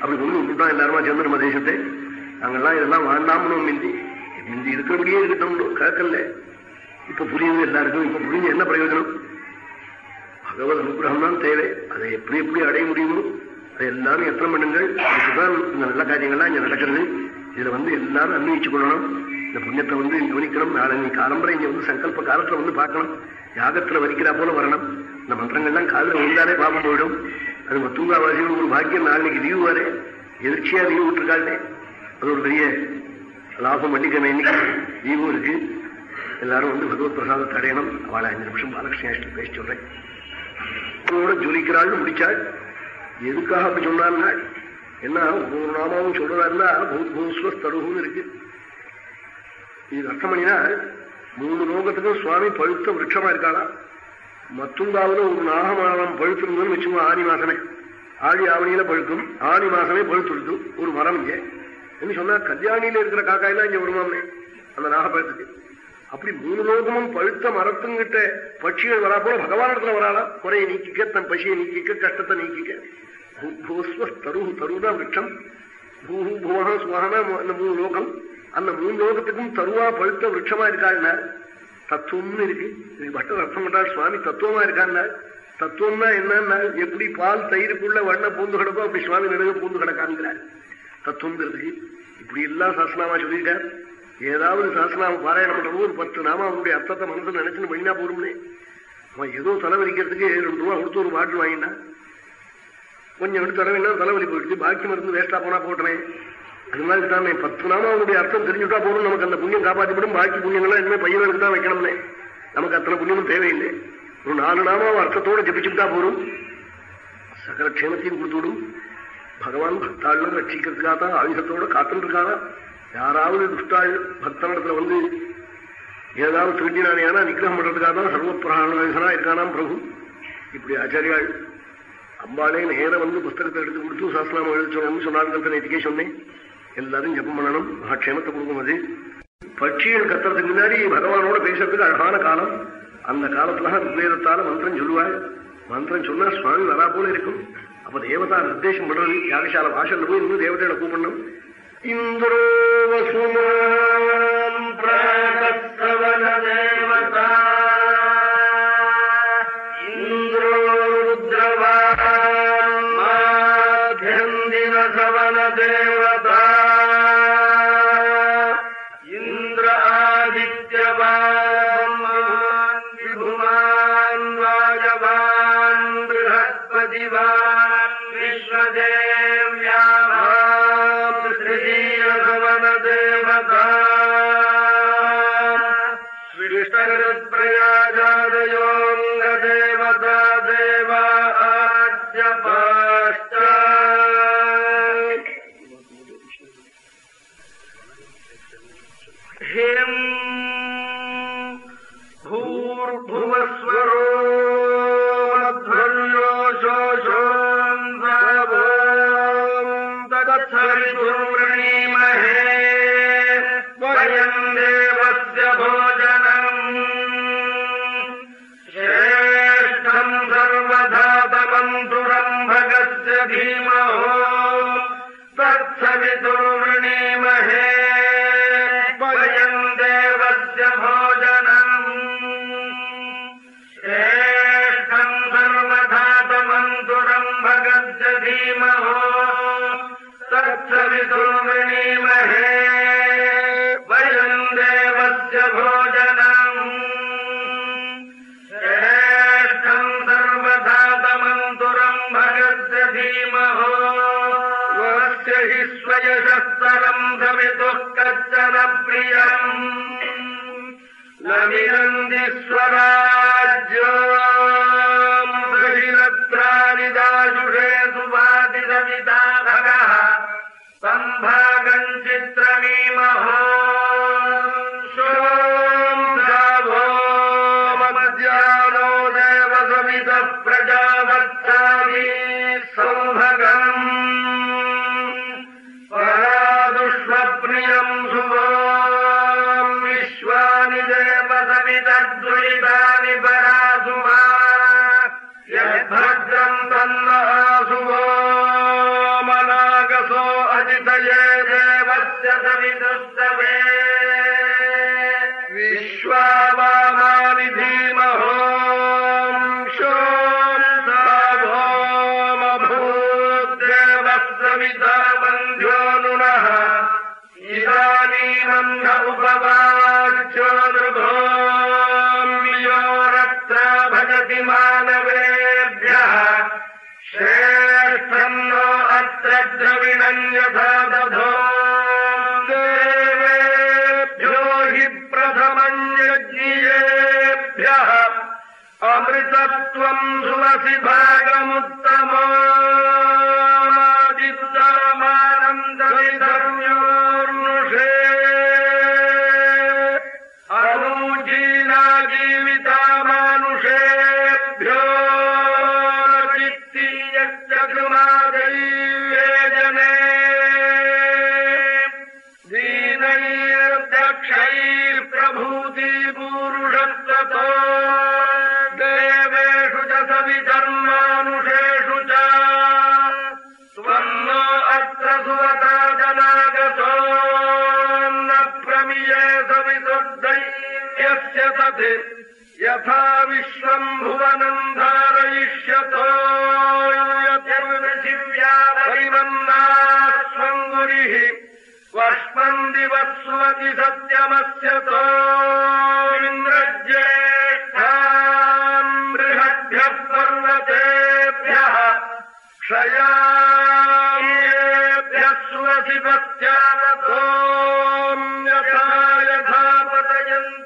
S1: அப்படி கொண்டு விட்டுட்டான் எல்லாருமா சேர்ந்து நம்ம தேசத்தை. நாங்கெல்லாம் இதெல்லாம் வேண்டாம்னு மிந்தி மிந்தி இருக்கிறபடியே இருக்கட்டும் கேட்கல இப்ப புரியுது எல்லாருக்கும் இப்ப புரிஞ்சு என்ன பிரயோஜனம்? பகவத் அனுகிரகம் தான் தேவை. அதை எப்படி எப்படி அடைய முடியுமோ அதை எல்லாரும் எத்தனை பண்ணுங்கள்? இதுதான் இந்த நல்ல காரியங்கள்லாம் இங்க நடக்கிறது. இதுல வந்து எல்லாரும் அன்வயிச்சு கொள்ளணும். இந்த புண்ணியத்தை வந்து கவனிக்கணும். நாளை காலம்பரை இங்க வந்து சங்கல்ப காலத்துல வந்து பார்க்கணும். யாகத்துல வலிக்கிறா போல வரணும். இந்த மந்திரங்கள்லாம் காதல விழுந்தாலே பாபம் போயிடும். அது மத்தூங்காவாசிகள் ஒரு பாக்கியம் நாளைக்கு லீவு வரே எதிர்ச்சியா லீவு விட்டுருக்காளே அது ஒரு பெரிய லாபம் பண்ணிக்கணும் இன்னைக்கு லீவும் இருக்கு. எல்லாரும் வந்து பகவத் பிரசாதத்தை அடையணும். அவளை அஞ்சு நிமிஷம் பாலகிருஷ்ணன் பேசி சொல்றேன். ஜொலிக்கிறாள் முடிச்சாள். எதுக்காக அப்படி சொன்னான்னா என்ன ஒவ்வொரு நாமாவும் சொல்றதா இருந்தா பூஸ்வஸ்தருன்னு இருக்கு. இது அர்த்தம் பண்ணினா மூணு லோகத்துக்கும் சுவாமி பழுத்த விரட்சமா இருக்காளா? மத்துங்காவில ஒரு நாகமானம் பழுத்திருந்தோம்னு வச்சுக்கோ ஆணி மாசமே. ஆடி ஆவணியில பழுக்கும் ஆணி மாசமே பழுத்துடுது. ஒரு மரம் இங்கே. என்ன சொன்னா கல்யாணியில இருக்கிற காக்காயெல்லாம் இங்க வருமாமே அந்த நாகப்பழத்துக்கு. அப்படி மூணு லோகமும் பழுத்த மரத்துங்கிட்ட பட்சிகள் வரா போல பகவான் இடத்துல வராளா குறையை நீக்கிக்க தன் பசியை நீக்கிக்க கஷ்டத்தை நீக்கிக்க. பூஸ்வ தரு தருதா விரட்சம் பூஹு புவகா சுவகனா அந்த மூணு லோகம். அந்த மூணு லோகத்துக்கும் தருவா பழுத்த விரட்சமா இருக்காள்னா தத்துவம்னு இருக்கு. பட்டர் அர்த்தம் பண்ணால் சுவாமி தத்துவமா இருக்கான்னா? தத்துவம்னா என்னன்னா எப்படி பால் தயிருக்குள்ள வண்ண பூந்து கிடக்கோ அப்படி சுவாமி நடுக பூந்து கிடக்காங்கிறார் தத்துவங்கிறதுக்கு இப்படி எல்லாம் சாசனமா சொல்லியிருக்காரு. ஏதாவது சாஸ்திரநாம பாராயணம் பண்றது ஒரு பத்து நாம அவனுடைய அர்த்தத்தை மனசு நினைச்சுன்னு பண்ணினா போரும்னே அவன் ஏதோ தலைவலிக்கிறதுக்கு ரெண்டு ரூபா கொடுத்து ஒரு பாட்டில் வாங்கினான் கொஞ்சம் எடுத்து தலைவலினா தலைவலி போயிடுச்சு. பாக்கி மருந்து வேஸ்டா போனா போட்டனே அது மாதிரி தான் பத்து நாம அவனுடைய அர்த்தம் தெரிஞ்சுட்டா போதும் நமக்கு அந்த புண்ணியம் காப்பாற்றிவிடும் பாக்கி புண்ணியங்கள்லாம் இனிமே பையனுக்கு தான் வைக்கணும்னே. நமக்கு அத்தனை புண்ணியமும் தேவையில்லை. ஒரு நாலு நாம அர்த்தத்தோட ஜபிச்சுட்டா போதும். சகல க்ஷேமத்தையும் கொடுத்துவிடும் பகவான் பக்தாளும் ரட்சிக்கிறதுக்காக தான் ஆயுதத்தோட காத்துட்டு யாராவது துஷ்டாள் பக்தனிடத்துல வந்து ஏதாவது திருண்டினானேனா நிகிரகம் பண்றதுக்காக தான் சர்வப்பிரகாணா இருக்கானாம் பிரபு. இப்படி ஆச்சாரியாள் அம்பாலே நேரம் வந்து புஸ்தகத்தை எடுத்து கொடுத்து சாஸ்திரம் எழுதிச்சோம்னு சொன்னாங்க நேற்றுக்கே சொன்னேன். எல்லாரும் ஜப்பம் பண்ணணும் மகாட்சேமத்தை கொடுக்கும் அது பட்சிகள் கத்துறதுக்கு முன்னாடி பகவானோட பேசுறதுக்கு அழகான காலம். அந்த காலத்துல ருக்வேதத்தால மந்திரம் சொல்லுவாள் மந்திரம் சொன்னா சுவாமி வரா போல இருக்கும். அப்ப தேவதா நிர்தேசம் பண்றது யாகசால வாசல்ல போய் இன்னும் தேவதையோட கூப்பிடணும். இந்திரோ
S2: വസുമാ പ്രാതവനേ म्भ्रविदुः कश्चन प्रियम् न भविरत्रादिदायुहे सुवादि समिता भगः सम्भागञ्चित्रमीमहो। सोम् शाभो मम द्यारो देव सौभगम्। देवेभ्यो हि प्रथमम् यज्ञियेभ्यः अमृतत्वम् सुमसि भागमुत्तमादित्तमानन्दविधर्म्योर्नुषे सविदुर्दैत्यस्य तत् यथा विश्वम् भुवनम् धारयिष्यतो यतिर्पृथिव्या परिमन्नास्वङ्गुरिः वष्पम् दिवस्वति सत्यमस्य तो इन्द्रज्येष्ठाम् बृहद्भ्यः पर्वतेभ्यः क्षयाम्येभ्यः स्वसि पश्चावतो यथा यथा पतयन्तो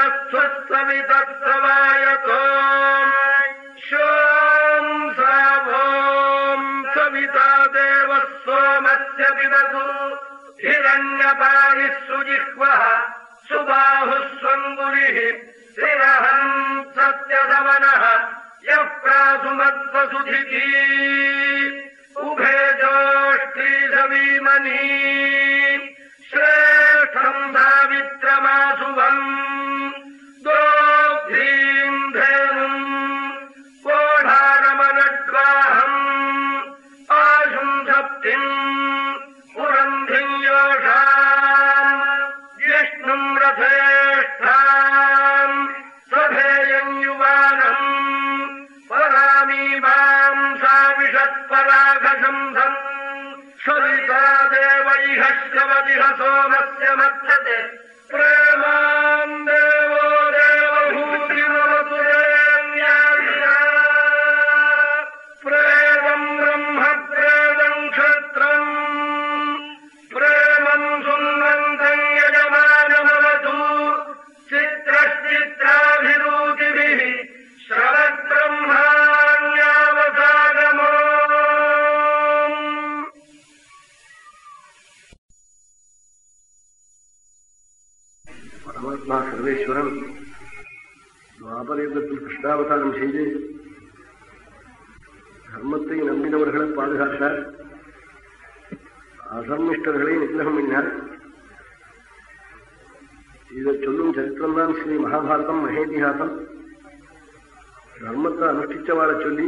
S2: تبت السبت السماية শুম্ভম সবিতা দেবস্বমস্য বিদধু হিরণ্যপাণি সুজিহ্ব সুবাহু সঙ্গুরি
S1: শ্রীরহম সত্যসমন প্রাসুমদ্বসুধি উভে জ্যোষ্ঠী সমীমনী Spirit பாதுகாத்தார் அசம்மிஷ்டர்களை நிகிரகம் பண்ணினார் இதை சொல்லும் சரித்திரம்தான் ஸ்ரீ மகாபாரதம் மகேதிஹாசம். தர்மத்தை அனுஷ்டிச்சவாழ சொல்லி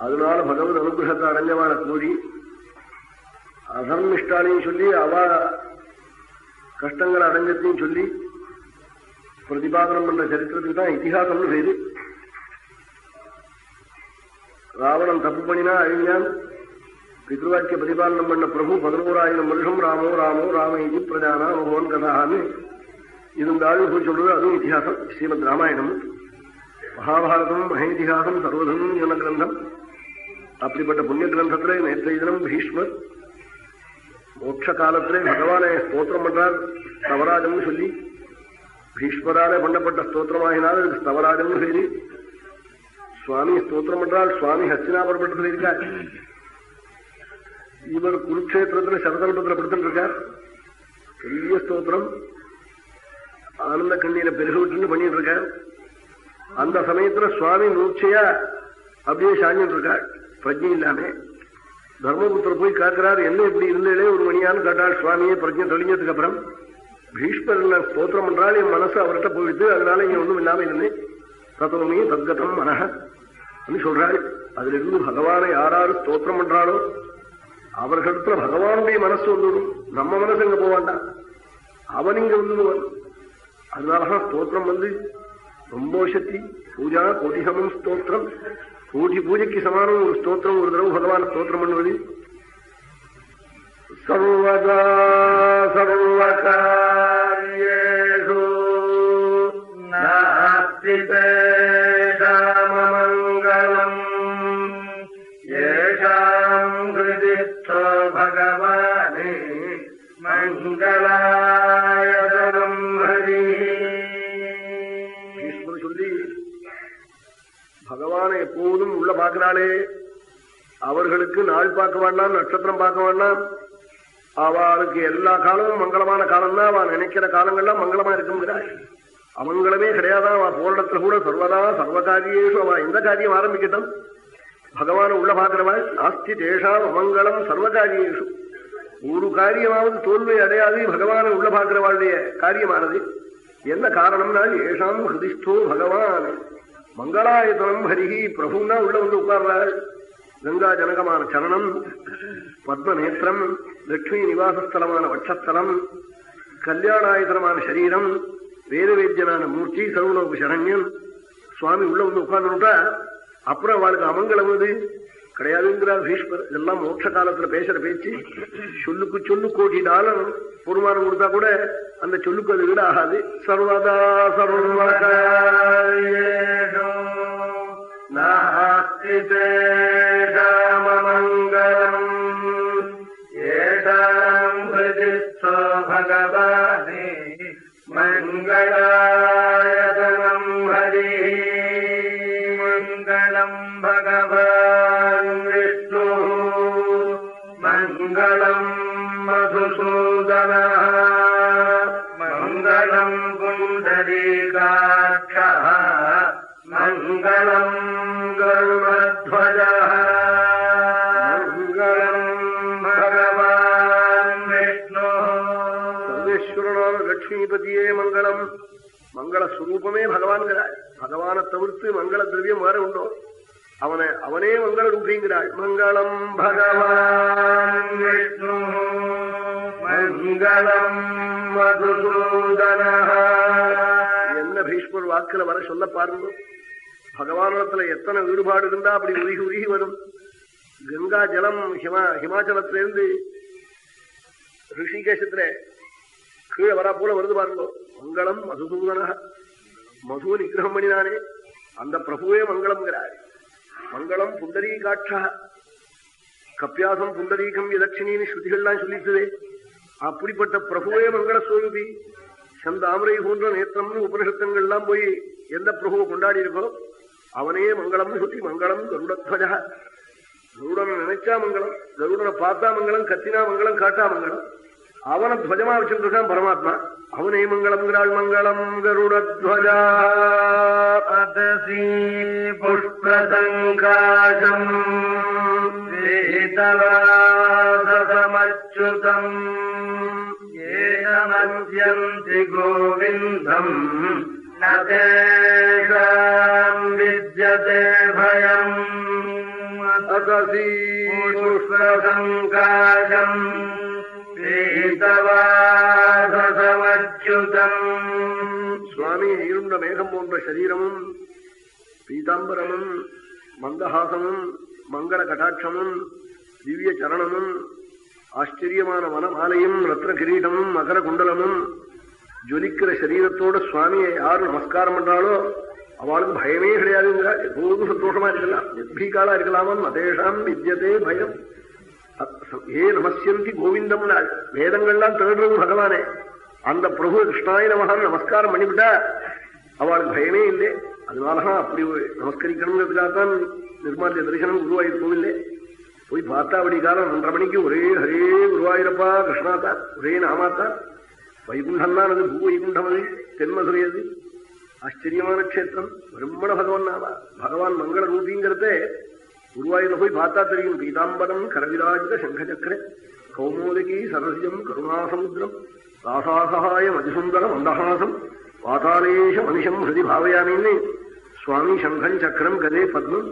S1: அதனால பகவத் அனுகிரகத்தை அடைஞ்சவாழ கூறி அசர்மிஷ்டாலையும் சொல்லி அவ கஷ்டங்களை அடைஞ்சத்தையும் சொல்லி பிரதிபாதனம் பண்ற சரித்திரத்துக்கு தான் இத்திஹாசம்னு பேரு. ராவணன் தப்பு பண்ணினா அழிஞ்சான் பித்ருவாக்கிய பிரதிபாலனம் பண்ண பிரபு பதினோராயிரம் வருஷம் ராமோ ராமோ ராம பிரஜானா பகவான் கதான்னு இருந்தாலும் போய் சொல்றது அதுவும் இத்திஹாசம் ஸ்ரீமத் ராமாயணம். மகாபாரதம் மகேதிகாசம் சர்வதம் ஞான கிரந்தம். அப்படிப்பட்ட புண்ணிய கிரந்தத்துல நேற்றைய தினம் பீஷ்மர் மோட்ச காலத்திலே பகவானை ஸ்தோத்திரம் பண்றார் ஸ்தவராஜம்னு சொல்லி. பீஷ்மரால பண்ணப்பட்ட ஸ்தோத்திரமாகினால் அதுக்கு ஸ்தவராஜம்னு பேரு சுவாமி ஸ்தோத்திரம் பண்றால் சுவாமி ஹஸ்தினாபுரப்பட்டு இருக்கார். இவர் குருக்ஷேத்திரத்துல சரதல்பத்துல படுத்துட்டு இருக்கார் பெரிய ஸ்தோத்திரம். ஆனந்த கண்ணீரை பெருகுவிட்டு பண்ணிட்டு இருக்கார் அந்த சமயத்துல சுவாமி மூச்சையா அப்படியே சாஞ்சிட்டு இருக்கார் பிரஜை இல்லாம. தர்மபுத்திர போய் காக்கிறார் என்ன இப்படி இருந்தே ஒரு மணியான்னு கேட்டாள் சுவாமியே பிரஜை தெளிஞ்சதுக்கு அப்புறம் பீஷ்மர் ஸ்தோத்திரம் என்றால் என் மனசு அவர்கிட்ட போயிடுது. அதனால இங்க ஒண்ணும் இல்லாம இருந்தேன். தத்துவமே தத்கதம் மனஹ சொல்றாள் அதுல இருந்து பகவானை யாராரு ஸ்தோத்திரம் பண்றாளோ அவர்களிடத்துல பகவானுடைய மனசு வந்துடும் நம்ம மனசு எங்க போவாண்டாம் அவன் இங்க வந்துடுவான் அதனாலதான் ஸ்தோத்திரம் வந்து ரொம்ப சக்தி பூஜா கோட்டிசமம் ஸ்தோத்திரம் கோட்டி பூஜைக்கு சமானம் ஒரு ஸ்தோத்திரம் ஒரு தடவை பகவான் ஸ்தோத்திரம் பண்ணுவது சர்வதா சர்வகாரியேஷு நாஸ்தி மங்களாயதனம் ஹரி ஈஸ்வரன் சொல்லி பகவானை எப்போதும் உள்ள பார்க்கிறாளே. அவர்களுக்கு நாள் பார்க்க வேண்டாம் நட்சத்திரம் பார்க்க வேண்டாம். அவளுக்கு எல்லா காலமும் மங்களமான காலம் தான் அவன் நினைக்கிற காலங்கள்லாம் மங்களமா இருக்குங்கிறாள் அமங்கலமே கிடையாதான் அவன் போராட்டத்துல கூட சர்வதா சர்வகாரியேஷு அவன் எந்த காரியம் ஆரம்பிக்கட்டும். பகவான உள்ள பாக்குறவள் நாஸ்தி தேஷாம் அமங்கலம் சர்வகாரியேஷு. ஒரு காரியமாவது தோல்வி அடையாது பகவான உள்ள பாக்குறவாளுடைய காரியமானது. என்ன காரணம்னா ஏஷாம் ஹிருதிஷ்டோ பகவான் மங்களாயதனம் ஹரிஹி பிரபுன்னா உள்ள வந்து உட்கார்றாள் கங்கா ஜனகமான சரணம் பத்ம நேத்திரம் லட்சுமி நிவாசஸ்தலமான வட்சஸ்தலம் கல்யாணாயதனமான சரீரம் வேதவேத்தியனான மூர்த்தி சர்வலோக சரண்யம் சுவாமி உள்ள வந்து உட்கார்ந்துட்டா அப்புறம் அவளுக்கு அமங்கலம் அது கிடையாதுங்கிறார் பீஷ்மர் இதெல்லாம் மோட்ச காலத்துல பேசுற பேச்சு சொல்லுக்கு சொல்லு கோடி டாலர் பொறுமானம் கொடுத்தா கூட அந்த சொல்லுக்கு அது விட ஆகாது சர்வதா சர்வகாரியேஷு நாஸ்தி தேஷாமமங்கலம் ஸ்வரூபமே பகவான்கிறாள் பகவானை தவிர்த்து மங்கள திரவியம் வேற உண்டோ? அவனை அவனே மங்கள ரூபிங்கிறாள் மங்களம் பகவான் விஷ்ணு மங்களம் மதுசூதன என்ன பீஷ்மர் வாக்குல வர சொல்ல பாருங்க. பகவானத்துல எத்தனை ஈடுபாடு இருந்தா அப்படி உருகி உருகி வரும். கங்கா ஜலம் ஹிமா ஹிமாச்சலத்திலிருந்து ரிஷிகேசத்துல கீழே வரா போல வருது பாருங்க. மங்களம் மதுசூதன மது நிகிரகம் பண்ணினானே. அந்த பிரபுவே மங்களம்ங்கிறார். மங்களம் புண்டரீகாட்சா கப்பியாசம் புண்டரீகம் யதட்சிணின்னு ஸ்ருதிகள்லாம் சொல்லிட்டுதே. அப்படிப்பட்ட பிரபுவே மங்களஸ்வரூபி. சந்தாமரை போன்ற நேத்திரம்னு உபனிஷத்தங்கள்லாம் போய் எந்த பிரபுவை கொண்டாடி இருக்கோ அவனே மங்களம்னு சொல்லி மங்களம் கருடத்வஜா. கருடனை நினைச்சா மங்களம் கருடனை பார்த்தா மங்களம் கத்தினா மங்களம் காட்டா மங்களம். அவனை துவஜமா வச்சிருக்கான் பரமாத்மா. அவனே மங்களம் கருடத்வஜா. அதசி புஷ்பசங்காசம் வேதவாசமச்சுதம் ஏனமத்யந்தி கோவிந்தம் நேஷாம் வித்யதே பயம். அதசி புஷ்பசங்காசம் பீதவாசமச்சுதம் சுவாமி இருண்ட மேகம் போன்ற சரீரமும் பீதாம்பரமும் மந்தஹாசமும் மங்கள கட்டாட்சமும் திவ்ய சரணமும் ஆச்சரியமான வனமாலையும் ரத்ன கிரீடமும் மகர குண்டலமும் ஜொலிக்கிற சரீரத்தோட சுவாமியை யாரு நமஸ்காரம் பண்றாளோ அவளுக்கு பயமே கிடையாதுங்கிறா எப்போதும் சந்தோஷமா இருக்கலாம். நிர்பீகாலா இருக்கலாமன் அதேஷாம் வித்தியதே பயம். ஏ நமசியந்தி கோவிந்தம் வேதங்கள்லாம் தேடுறது பகவானே. அந்த பிரபு கிருஷ்ணாய நமகான் நமஸ்காரம் பண்ணிவிட்டா அவளுக்கு பயமே இல்லை. அதனாலதான் அப்படி நமஸ்கரிக்கணுங்கிறதுக்காகத்தான் நிர்மாலிய தரிசனம் குருவாயூர் கோவில்லே போய் பார்த்தா அப்படி காலம் ரெண்டரை மணிக்கு ஒரே ஹரே குருவாயூரப்பா கிருஷ்ணாத்தான் ஒரே நாமாத்தா. வைகுண்டம் தான் அது பூ வைகுண்டம் அது தென்மதுரை அது. ஆச்சரியமான கஷேத்திரம். பிரம்மண பகவான் நாவா பகவான் மங்கள ரூபிங்கிறத குருவாயூர்ல போய் பார்த்தா தெரியும். பீதாம்பரம் கரவிராஜித சங்கச்சக்கர கௌமோதகி சரசிஜம் கருணாசமுத்திரம் ராசாசகாய மதிசுந்தர மந்தஹாசம் வாதாலேஷ மனுஷம் ஹிருதி பாவையாமின்னு சுவாமி சங்கம் சக்கரம் கதே பத்மம்.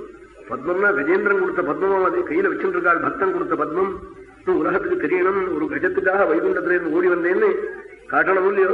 S1: பத்மம்னா கஜேந்திரன் கொடுத்த பத்மம் அது கையில வச்சுருக்காள் பக்தன் கொடுத்த பத்மம். உலகத்துக்கு தெரியணும். ஒரு கஜத்துக்காக வைகுண்டத்திலிருந்து ஓடி வந்தேன்னு காட்டணும் இல்லையோ?